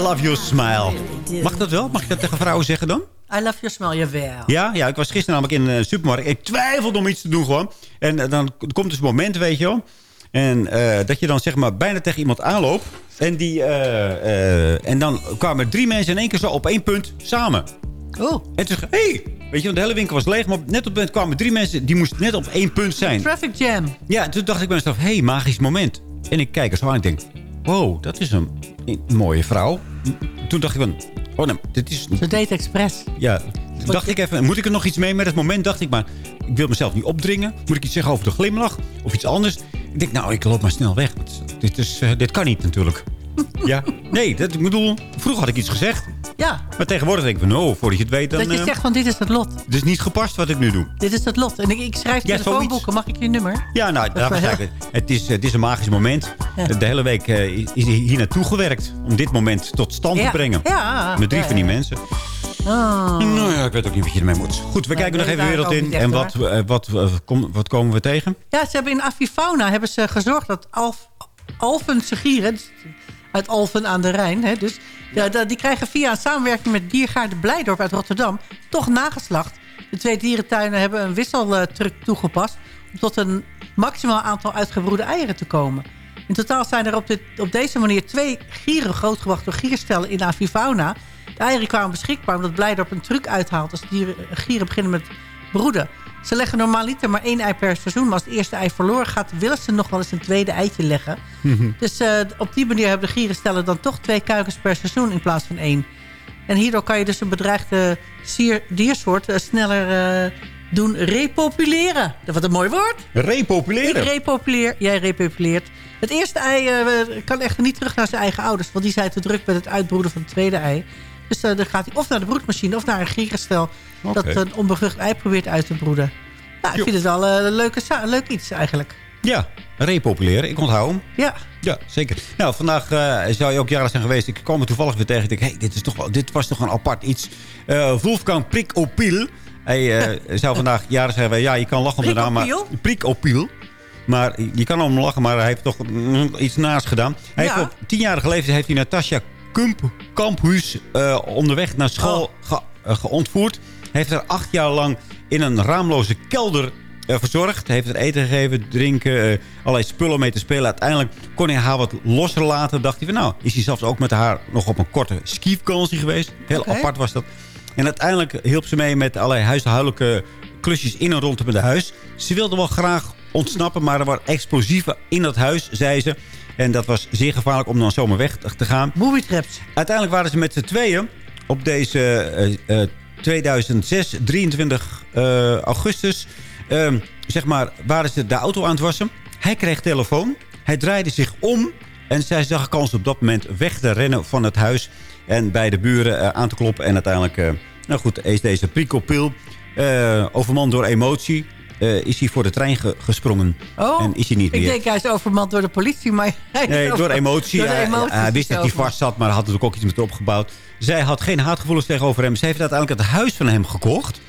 Speaker 10: Love
Speaker 4: your smile. Mag dat wel? Mag ik dat tegen vrouwen zeggen dan?
Speaker 8: I love your smile, jawel.
Speaker 4: Ja, ja, ik was gisteren namelijk in een supermarkt. Ik twijfelde om iets te doen gewoon. En uh, dan komt dus een moment, weet je wel. En uh, dat je dan zeg maar bijna tegen iemand aanloopt. En, die, uh, en dan kwamen drie mensen in één keer zo op één punt samen.
Speaker 8: Oh.
Speaker 4: En toen hey, weet je, de hele winkel was leeg. Maar net op het moment kwamen drie mensen, die moesten net op één punt zijn.
Speaker 8: Traffic jam.
Speaker 4: Ja, toen dacht ik bij mezelf, hey, magisch moment. En ik kijk er zo aan en denk, wow, dat is een, een mooie vrouw. Toen dacht ik van, oh nee, dit is...
Speaker 8: Ze deed expres.
Speaker 4: Ja, dacht ik even, moet ik er nog iets mee? Met het moment dacht ik, maar ik wil mezelf niet opdringen. Moet ik iets zeggen over de glimlach? Of iets anders? Ik denk, nou, ik loop maar snel weg. Dit, is, uh, dit kan niet natuurlijk. ja, nee, dat, ik bedoel, vroeger had ik iets gezegd.
Speaker 8: Ja.
Speaker 4: Maar tegenwoordig denk ik van, oh, voordat je het weet dan...
Speaker 8: Dat je zegt van, dit is het lot.
Speaker 4: Het is niet gepast wat ik nu doe.
Speaker 8: Dit is het lot. En ik, ik schrijf
Speaker 4: Ja,
Speaker 8: telefoonboeken. Mag ik je nummer?
Speaker 4: Ja, nou, dat eigenlijk, het, is, het is een magisch moment.
Speaker 8: Ja.
Speaker 4: De hele week uh, is hier naartoe gewerkt. Om dit moment tot stand
Speaker 8: Ja.
Speaker 4: te brengen.
Speaker 8: Ja.
Speaker 4: Met drie van die mensen.
Speaker 8: Oh.
Speaker 4: Nou ja, ik weet ook niet wat je ermee moet. Goed, we kijken nog even de wereld in. En wat, eh, wat, eh, kom- wat komen we tegen?
Speaker 8: Ja, ze hebben in Avifauna hebben ze gezorgd dat Alf, Alphense gieren... uit Alphen aan de Rijn, hè, dus, ja, die krijgen via een samenwerking met Diergaarde Blijdorp uit Rotterdam... toch nageslacht. De twee dierentuinen hebben een wisseltruc toegepast... om tot een maximaal aantal uitgebroede eieren te komen. In totaal zijn er op, dit, op deze manier twee gieren grootgebracht door gierstellen in Avifauna. De eieren kwamen beschikbaar omdat Blijdorp een truc uithaalt... als dieren, gieren beginnen met broeden. Ze leggen normaliter maar één ei per seizoen. Maar als het eerste ei verloren gaat, willen ze nog wel eens een tweede eitje leggen. Dus eh, op die manier hebben de gierenstellen dan toch twee kuikens per seizoen in plaats van één. En hierdoor kan je dus een bedreigde sier- diersoort eh, sneller eh, doen repopuleren. Dat wat een mooi woord.
Speaker 4: Repopuleren.
Speaker 8: Ik repopuleer, jij repopuleert. Het eerste ei kan echter niet terug naar zijn eigen ouders. Want die zijn te druk met het uitbroeden van het tweede ei. Dus eh, dan gaat hij of naar de broedmachine of naar een gierenstel... dat een onbevrucht ei probeert uit te broeden. Nou, ik vind het wel eh, een leuke, leuk iets eigenlijk.
Speaker 4: Ja, repopuleren. Ik onthoud hem.
Speaker 8: Ja,
Speaker 4: Ja, zeker. Nou, vandaag eh, zou je ook jarig zijn geweest. Ik kwam er toevallig weer tegen. Ik denk, hey, dit, is toch wel, dit was toch een apart iets. Eh Wolfgang Prikopil. Hij eh, zou vandaag jarig zijn geweest. Ja, je kan lachen om de naam. Maar,
Speaker 8: Prikopil?
Speaker 4: Maar je kan om lachen, maar hij heeft toch mm, iets naast gedaan. Hij
Speaker 8: Ja.
Speaker 4: heeft op tienjarige leeftijd heeft hij Natasja Kump, Kamphuis eh, onderweg naar school
Speaker 8: Oh.
Speaker 4: ge, eh, geontvoerd. Heeft haar acht jaar lang in een raamloze kelder eh, verzorgd. Heeft er eten gegeven, drinken, allerlei spullen mee te spelen. Uiteindelijk kon hij haar wat losser laten. Dacht hij van nou, is hij zelfs ook met haar nog op een korte skivakantie geweest. Heel apart was dat. En uiteindelijk hielp ze mee met allerlei huishoudelijke klusjes in en rondom het huis. Ze wilde wel graag ontsnappen, maar er waren explosieven in dat huis, zei ze. En dat was zeer gevaarlijk om dan zomaar weg te gaan.
Speaker 8: booby traps.
Speaker 4: Uiteindelijk waren ze met z'n tweeën op deze eh, eh, 2006, 23 eh, augustus... ehm, zeg maar, waren ze de auto aan het wassen. Hij kreeg telefoon. Hij draaide zich om. En zij zag kans op dat moment weg te rennen van het huis. En bij de buren eh, aan te kloppen. En uiteindelijk, eh, nou goed, is deze prikkelpil... eh overman door emotie... eh, is hij voor de trein ge- gesprongen.
Speaker 8: Oh,
Speaker 4: en is hij niet
Speaker 8: ik
Speaker 4: meer.
Speaker 8: denk hij is overmand door de politie, maar...
Speaker 4: Nee, door emotie.
Speaker 8: Door
Speaker 4: Hij- hij
Speaker 8: is
Speaker 4: wist dat hij vast zat, maar had natuurlijk ook iets met erop gebouwd. Zij had geen haatgevoelens tegenover hem. Ze heeft uiteindelijk het huis van hem gekocht.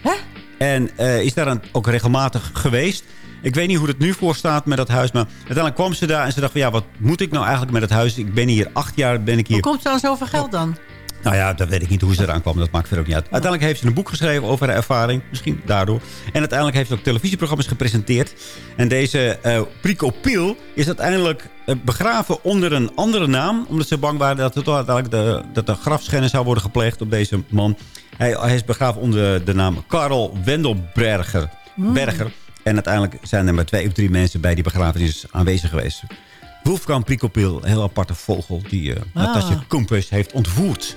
Speaker 8: Hè?
Speaker 4: En eh, is daar ook regelmatig geweest. Ik weet niet hoe het nu voor staat met dat huis. Maar uiteindelijk kwam ze daar en ze dacht van... ja, wat moet ik nou eigenlijk met het huis? Ik ben hier acht jaar, ben ik
Speaker 8: Hoe
Speaker 4: hier...
Speaker 8: komt ze aan zoveel geld dan?
Speaker 4: Nou ja, dat weet ik niet hoe ze eraan kwam. Dat maakt verder ook niet uit. Uiteindelijk heeft ze een boek geschreven over haar ervaring. Misschien daardoor. En uiteindelijk heeft ze ook televisieprogramma's gepresenteerd. En deze eh Prikopil is uiteindelijk eh, begraven onder een andere naam. Omdat ze bang waren dat, het toch uiteindelijk de, dat er grafschennis zou worden gepleegd op deze man. Hij, hij is begraven onder de naam Karel Wendelberger. Berger. En uiteindelijk zijn er maar twee of drie mensen bij die begrafenis aanwezig geweest. Wolfgang Prikopil, een heel aparte vogel die eh
Speaker 8: Ah.
Speaker 4: Natasja heeft ontvoerd.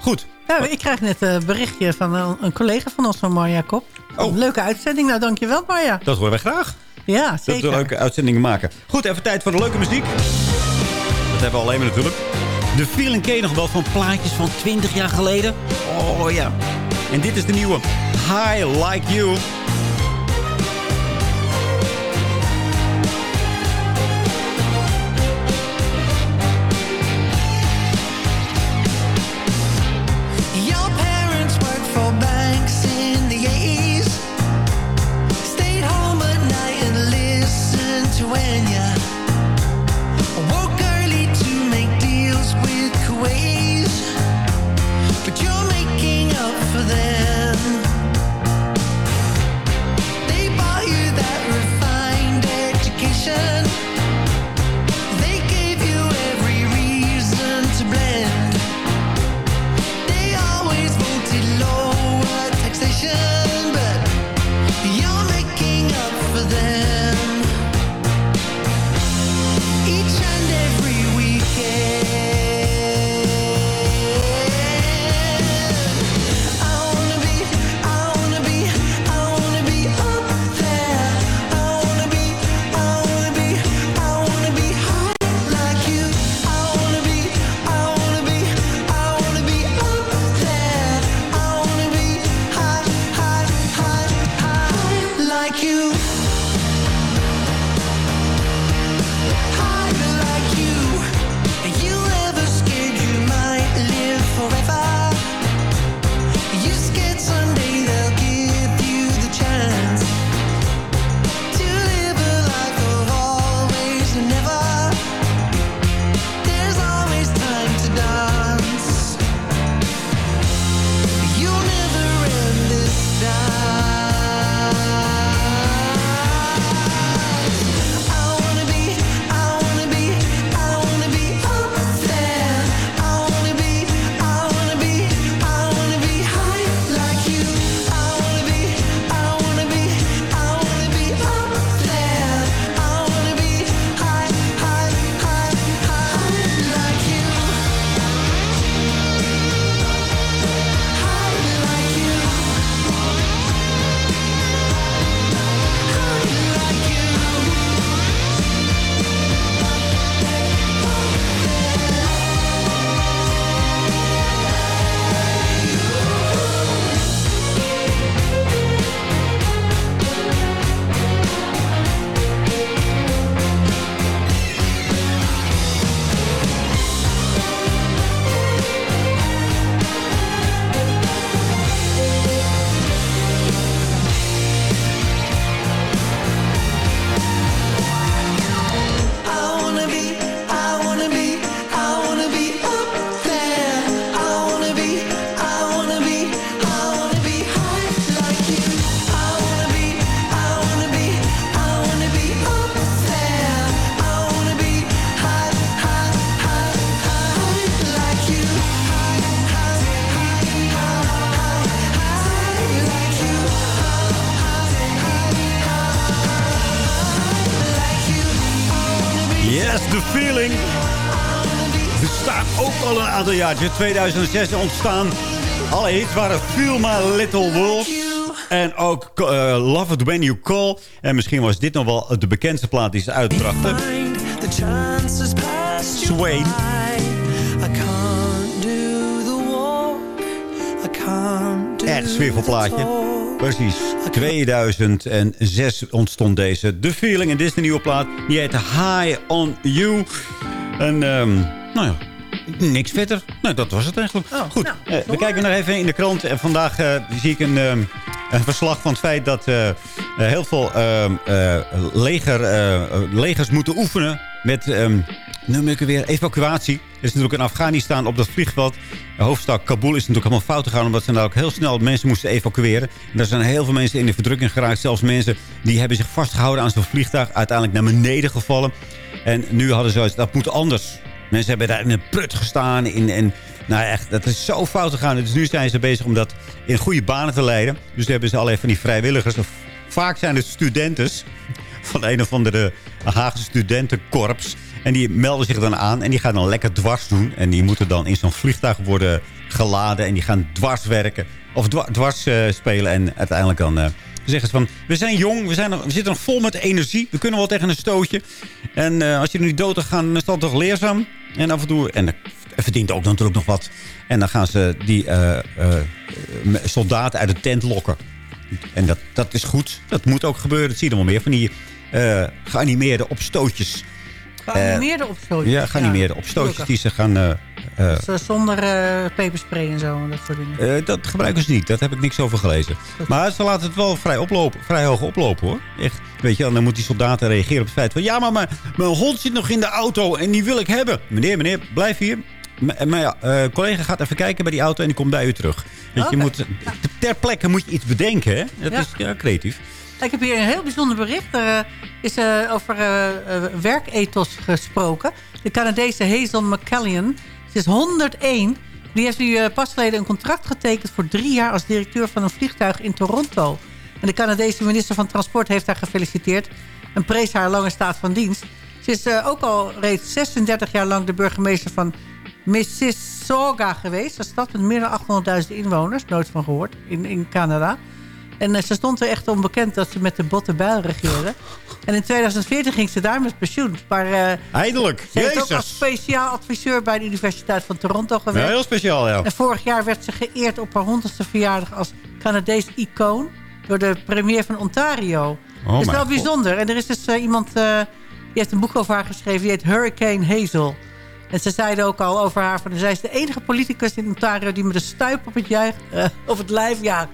Speaker 4: Goed.
Speaker 8: Ja, ik krijg net een berichtje van een, een collega van ons, van Marja Kop.
Speaker 4: Oh.
Speaker 8: Leuke uitzending, nou dankjewel Marja.
Speaker 4: Dat horen wij graag.
Speaker 8: Ja,
Speaker 4: Dat we
Speaker 8: zeker.
Speaker 4: leuke uitzendingen maken. Goed, even tijd voor de leuke muziek. Dat hebben we alleen maar natuurlijk. De feeling ken nog wel van plaatjes van 20 jaar geleden. Oh ja. En dit is de nieuwe High Like You. Al een aantal jaar. In 2006 ontstaan. Alle hits waren Feel My Little World. En ook uh, Love It When You Call. En misschien was dit nog wel de bekendste plaat die ze uitbrachten. Swain. Echt swiffelplaatje. Precies. 2006 ontstond deze. The Feeling. En dit is de nieuwe plaat. Die heet High On You. En um, nou ja, niks verder. Nou, dat was het eigenlijk. Oh, Goed, nou, uh, we kijken nog even in de krant. En vandaag uh, zie ik een, um, een, verslag van het feit dat uh, heel veel ehm, leger, legers moeten oefenen met um, noem ik weer, evacuatie. Er is natuurlijk in Afghanistan op dat vliegveld. De hoofdstad Kabul is natuurlijk helemaal fout gegaan... omdat ze nou ook heel snel mensen moesten evacueren. En er zijn heel veel mensen in de verdrukking geraakt. Zelfs mensen die hebben zich vastgehouden aan zo'n vliegtuig... uiteindelijk naar beneden gevallen. En nu hadden ze zoiets, dat moet anders. Mensen hebben daar in een prut gestaan. In, en, nou echt, dat is zo fout gegaan. Dus nu zijn ze bezig om dat in goede banen te leiden. Dus hebben ze allerlei van die vrijwilligers. Vaak zijn het studenten van een of andere Haagse studentenkorps. En die melden zich dan aan en die gaan dan lekker dwars doen. En die moeten dan in zo'n vliegtuig worden geladen. En die gaan dwars werken. Of dwars uh, spelen. En uiteindelijk dan uh, zeggen ze van... We zijn jong, we, zijn we zitten nog vol met energie. We kunnen wel tegen een stootje. En uh, als je nu dood gaat dan is dat toch leerzaam. En af en toe... En dat verdient ook natuurlijk nog wat. En dan gaan ze die soldaten uit de tent lokken. En dat, dat is goed. Dat moet ook gebeuren. Dat zie je dan wel meer. Van die geanimeerde opstootjes
Speaker 8: Geanimeerde opstootjes?
Speaker 4: Ja, geanimeerde opstootjes die ze gaan... Uh,
Speaker 8: dus, zonder peperspray en zo, dat soort dingen?
Speaker 4: dat gebruiken ze niet. Dat heb ik niks over gelezen. Maar ze laten het wel vrij, oplopen, vrij hoog oplopen, hoor. Echt. Weet je, dan moeten die soldaten reageren op het feit van... Ja, maar mijn, mijn hond zit nog in de auto en die wil ik hebben. Meneer, meneer, blijf hier. Mijn uh, collega gaat even kijken bij die auto en die komt bij u terug. Weet je, moet, ter plekke moet je iets bedenken, hè? Dat is ja, creatief.
Speaker 8: Ik heb hier een heel bijzonder bericht. Er is uh, over uh, werkethos gesproken. De Canadese Hazel McCallion. Ze is 101. Die heeft nu pas geleden een contract getekend voor drie jaar... als directeur van een vliegtuig in Toronto. En de Canadese minister van Transport heeft haar gefeliciteerd... en prees haar lange staat van dienst. Ze is ook al reeds 36 jaar lang de burgemeester van Mississauga geweest. Een stad met meer dan 800.000 inwoners. Nooit van gehoord in, in Canada. En uh, ze stond er echt onbekend dat ze met de botte bijl regeerde. En in 2014 ging ze daar met pensioen. Maar, uh,
Speaker 4: Eindelijk,
Speaker 8: Ze is ook als speciaal adviseur bij de Universiteit van Toronto geweest.
Speaker 4: Ja, heel speciaal, ja.
Speaker 8: En vorig jaar werd ze geëerd op haar honderdste verjaardag als Canadees icoon. Door de premier van Ontario. Oh, dat is wel bijzonder. En er is dus uh, iemand, die heeft een boek over haar geschreven. Die heet Hurricane Hazel. En ze zeiden ook al over haar... Van, zij is de enige politicus in Ontario die met een stuip op het, juich, op het lijf jaagt.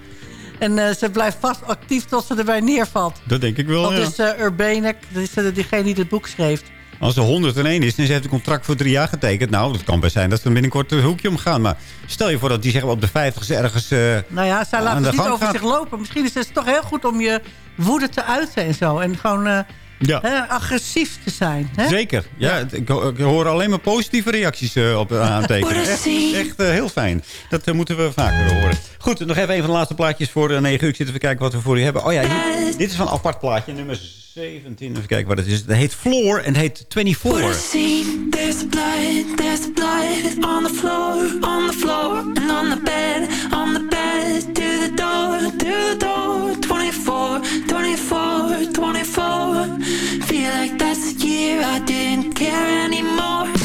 Speaker 8: En uh, ze blijft vast actief tot ze erbij neervalt.
Speaker 4: Dat denk ik wel,
Speaker 8: Dat is uh, Urbanek, dat is uh, diegene die het boek schreef.
Speaker 4: Als ze 101 is en ze heeft een contract voor drie jaar getekend... nou, dat kan best zijn dat ze binnenkort een hoekje omgaan. Maar stel je voor dat die zeggen op de 50 ergens
Speaker 8: Nou ja, zij laat het niet over zich lopen. Misschien is het toch heel goed om je woede te uiten en zo. En gewoon ja. Hè, agressief te zijn. Hè?
Speaker 4: Zeker. Ja, Ik, ik, hoor alleen maar positieve reacties uh, op aantekenen. Echt, echt uh, heel fijn. Dat uh, moeten we vaker horen. Goed, nog even een van de laatste plaatjes voor 9 uur. Ik zit even kijken wat we voor u hebben. Oh ja, hier, dit is van een apart plaatje. Nummer 17. Even kijken wat het is. Het heet Floor en het heet 24. There's blood, there's blood on the floor, on the floor, and on the bed, on the like that's the year I didn't care anymore.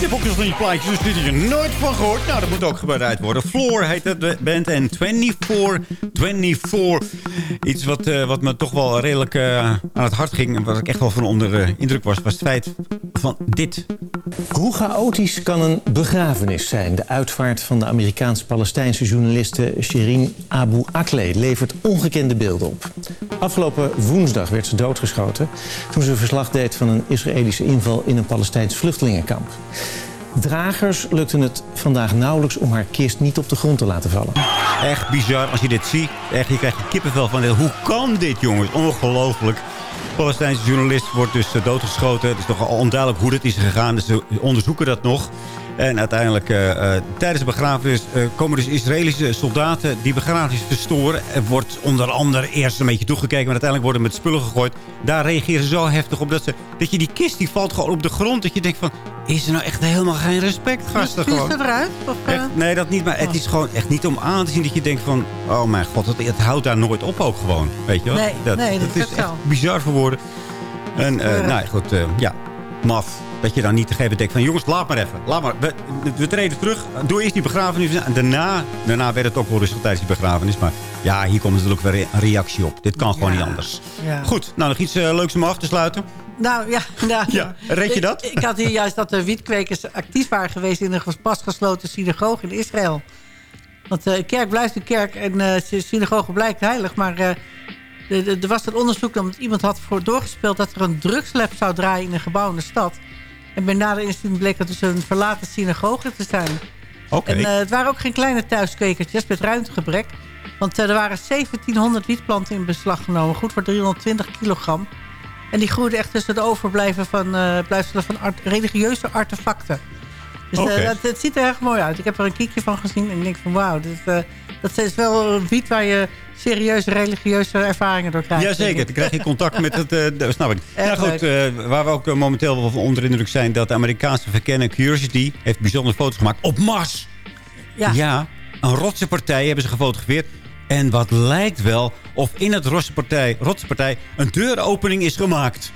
Speaker 4: Je eens van die plaatjes, dus dit is er nooit van gehoord. Nou, dat moet ook gebruikt worden. Floor heet het band en 24, 24. Iets wat, eh, wat me toch wel redelijk eh, aan het hart ging... en waar ik echt wel van onder eh, indruk was... was het feit van dit.
Speaker 11: Hoe chaotisch kan een begrafenis zijn? De uitvaart van de Amerikaans-Palestijnse journaliste Shirin Abu Akleh levert ongekende beelden op. Afgelopen woensdag werd ze doodgeschoten toen ze verslag deed van een Israëlische inval in een Palestijns vluchtelingenkamp. Dragers lukte het vandaag nauwelijks om haar kist niet op de grond te laten vallen.
Speaker 4: Echt bizar als je dit ziet. Echt, je krijgt kippenvel van. Hoe kan dit, jongens? Ongelooflijk. Palestijnse journalist wordt dus eh, doodgeschoten. Het is nog onduidelijk hoe dat is gegaan. Dus ze onderzoeken dat nog. En uiteindelijk, eh, eh, tijdens de begrafenis, eh, komen dus Israëlische soldaten die begrafenis verstoren. Er wordt onder andere eerst een beetje toegekeken, maar uiteindelijk worden met spullen gegooid. Daar reageren ze zo heftig op dat, ze, dat je die kist die valt gewoon op de grond. Dat je denkt van, is er nou echt helemaal geen respect, gasten?
Speaker 8: Is
Speaker 4: Gewoon.
Speaker 8: er eruit? Of,
Speaker 4: Echt, nee, dat niet. Maar het is gewoon echt niet om aan te zien dat je denkt van... Oh mijn god, het, het houdt daar nooit op ook gewoon. Weet je wel?
Speaker 8: Nee, nee, dat
Speaker 4: is
Speaker 8: is
Speaker 4: echt bizar voor woorden. En
Speaker 8: Ja.
Speaker 4: nou ja, goed, ja, maf. Dat je dan niet te geven denkt van... Jongens, laat maar even. Laat maar. We, we treden terug. Doe eerst die begrafenis. En daarna, daarna werd het ook wel rustig tijdens die begrafenis. Maar ja, hier komt natuurlijk weer een reactie op. Dit kan gewoon
Speaker 8: Ja.
Speaker 4: niet anders.
Speaker 8: Ja.
Speaker 4: Goed, nou nog iets eh, leuks om af te sluiten.
Speaker 8: Nou ja, nou,
Speaker 4: Ja, red je dat?
Speaker 8: Ik, ik had hier juist dat de wietkwekers actief waren geweest... in een pas gesloten synagoge in Israël. Want eh, een kerk blijft een kerk en de synagoge blijkt heilig. Maar de- de- er was een onderzoek omdat iemand had voor doorgespeeld... dat er een drugslab zou draaien in een gebouw in de stad. En bij nader inzien bleek dat dus een verlaten synagoge te zijn.
Speaker 4: Oké.
Speaker 8: En eh, het waren ook geen kleine thuiskwekertjes met ruimtegebrek. Want eh, er waren 1700 wietplanten in beslag genomen. Goed voor 320 kilogram. En die groeiden echt tussen de overblijven van, blijfselen van art- religieuze artefacten. Dus dat, het ziet er erg mooi uit. Ik heb er een kiekje van gezien en ik denk van wauw. dit, dat is wel een wiet waar je serieuze religieuze ervaringen door krijgt.
Speaker 4: Jazeker, dan krijg je contact met het... eh, dat snap ik.
Speaker 8: Erg
Speaker 4: nou goed, eh, waar we ook eh, momenteel wel van onder de indruk zijn... dat de Amerikaanse verkenner Curiosity heeft bijzondere foto's gemaakt op Mars.
Speaker 8: Ja.
Speaker 4: Ja, een rotsenpartij hebben ze gefotografeerd. En wat lijkt wel of in het rotsenpartij, rotsenpartij een deuropening is gemaakt.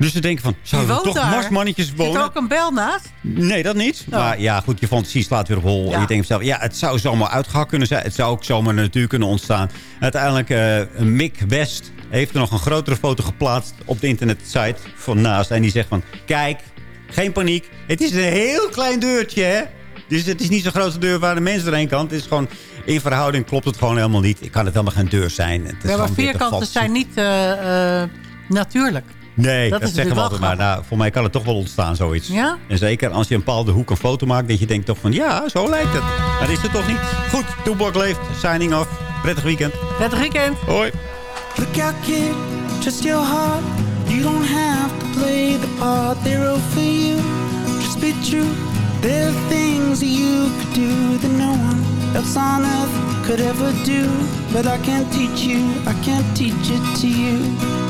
Speaker 4: Dus ze denken van, zouden er toch
Speaker 8: daar?
Speaker 4: Marsmannetjes
Speaker 8: Zit er
Speaker 4: wonen?
Speaker 8: ook een bel naast?
Speaker 4: Nee, dat niet. Maar ja, goed, je fantasie slaat weer op hol.
Speaker 8: Ja.
Speaker 4: Je denkt zelf, ja, het zou zomaar uitgehakt kunnen zijn. Het zou ook zomaar natuur kunnen ontstaan. Uiteindelijk, eh Mick West heeft er nog een grotere foto geplaatst op de internetsite van naast. En die zegt van, kijk, geen paniek. Het is een heel klein deurtje, hè. Dus het is niet zo'n grote deur waar de mens doorheen kan. Het is gewoon, in verhouding klopt het gewoon helemaal niet. Ik kan het helemaal geen deur zijn. Het is
Speaker 8: Ja, maar vierkanten zijn niet eh, eh, natuurlijk.
Speaker 4: Nee,
Speaker 8: Dat
Speaker 4: dat, zeggen we altijd
Speaker 8: wel
Speaker 4: maar. Nou, voor mij kan het toch wel ontstaan, zoiets.
Speaker 8: Ja?
Speaker 4: En zeker als je een bepaalde hoek een foto maakt... dat je denkt toch van, ja, zo lijkt het. Maar dat is het toch niet. Goed, Toebak leeft. Signing off. Prettig weekend.
Speaker 8: Prettig weekend.
Speaker 4: Hoi.
Speaker 10: Look out, kid, trust your heart. You don't have to play the part they wrote for you. Just be true. There are things that you could do that no one else on earth could ever do. But I can't teach you, I can't teach it to you.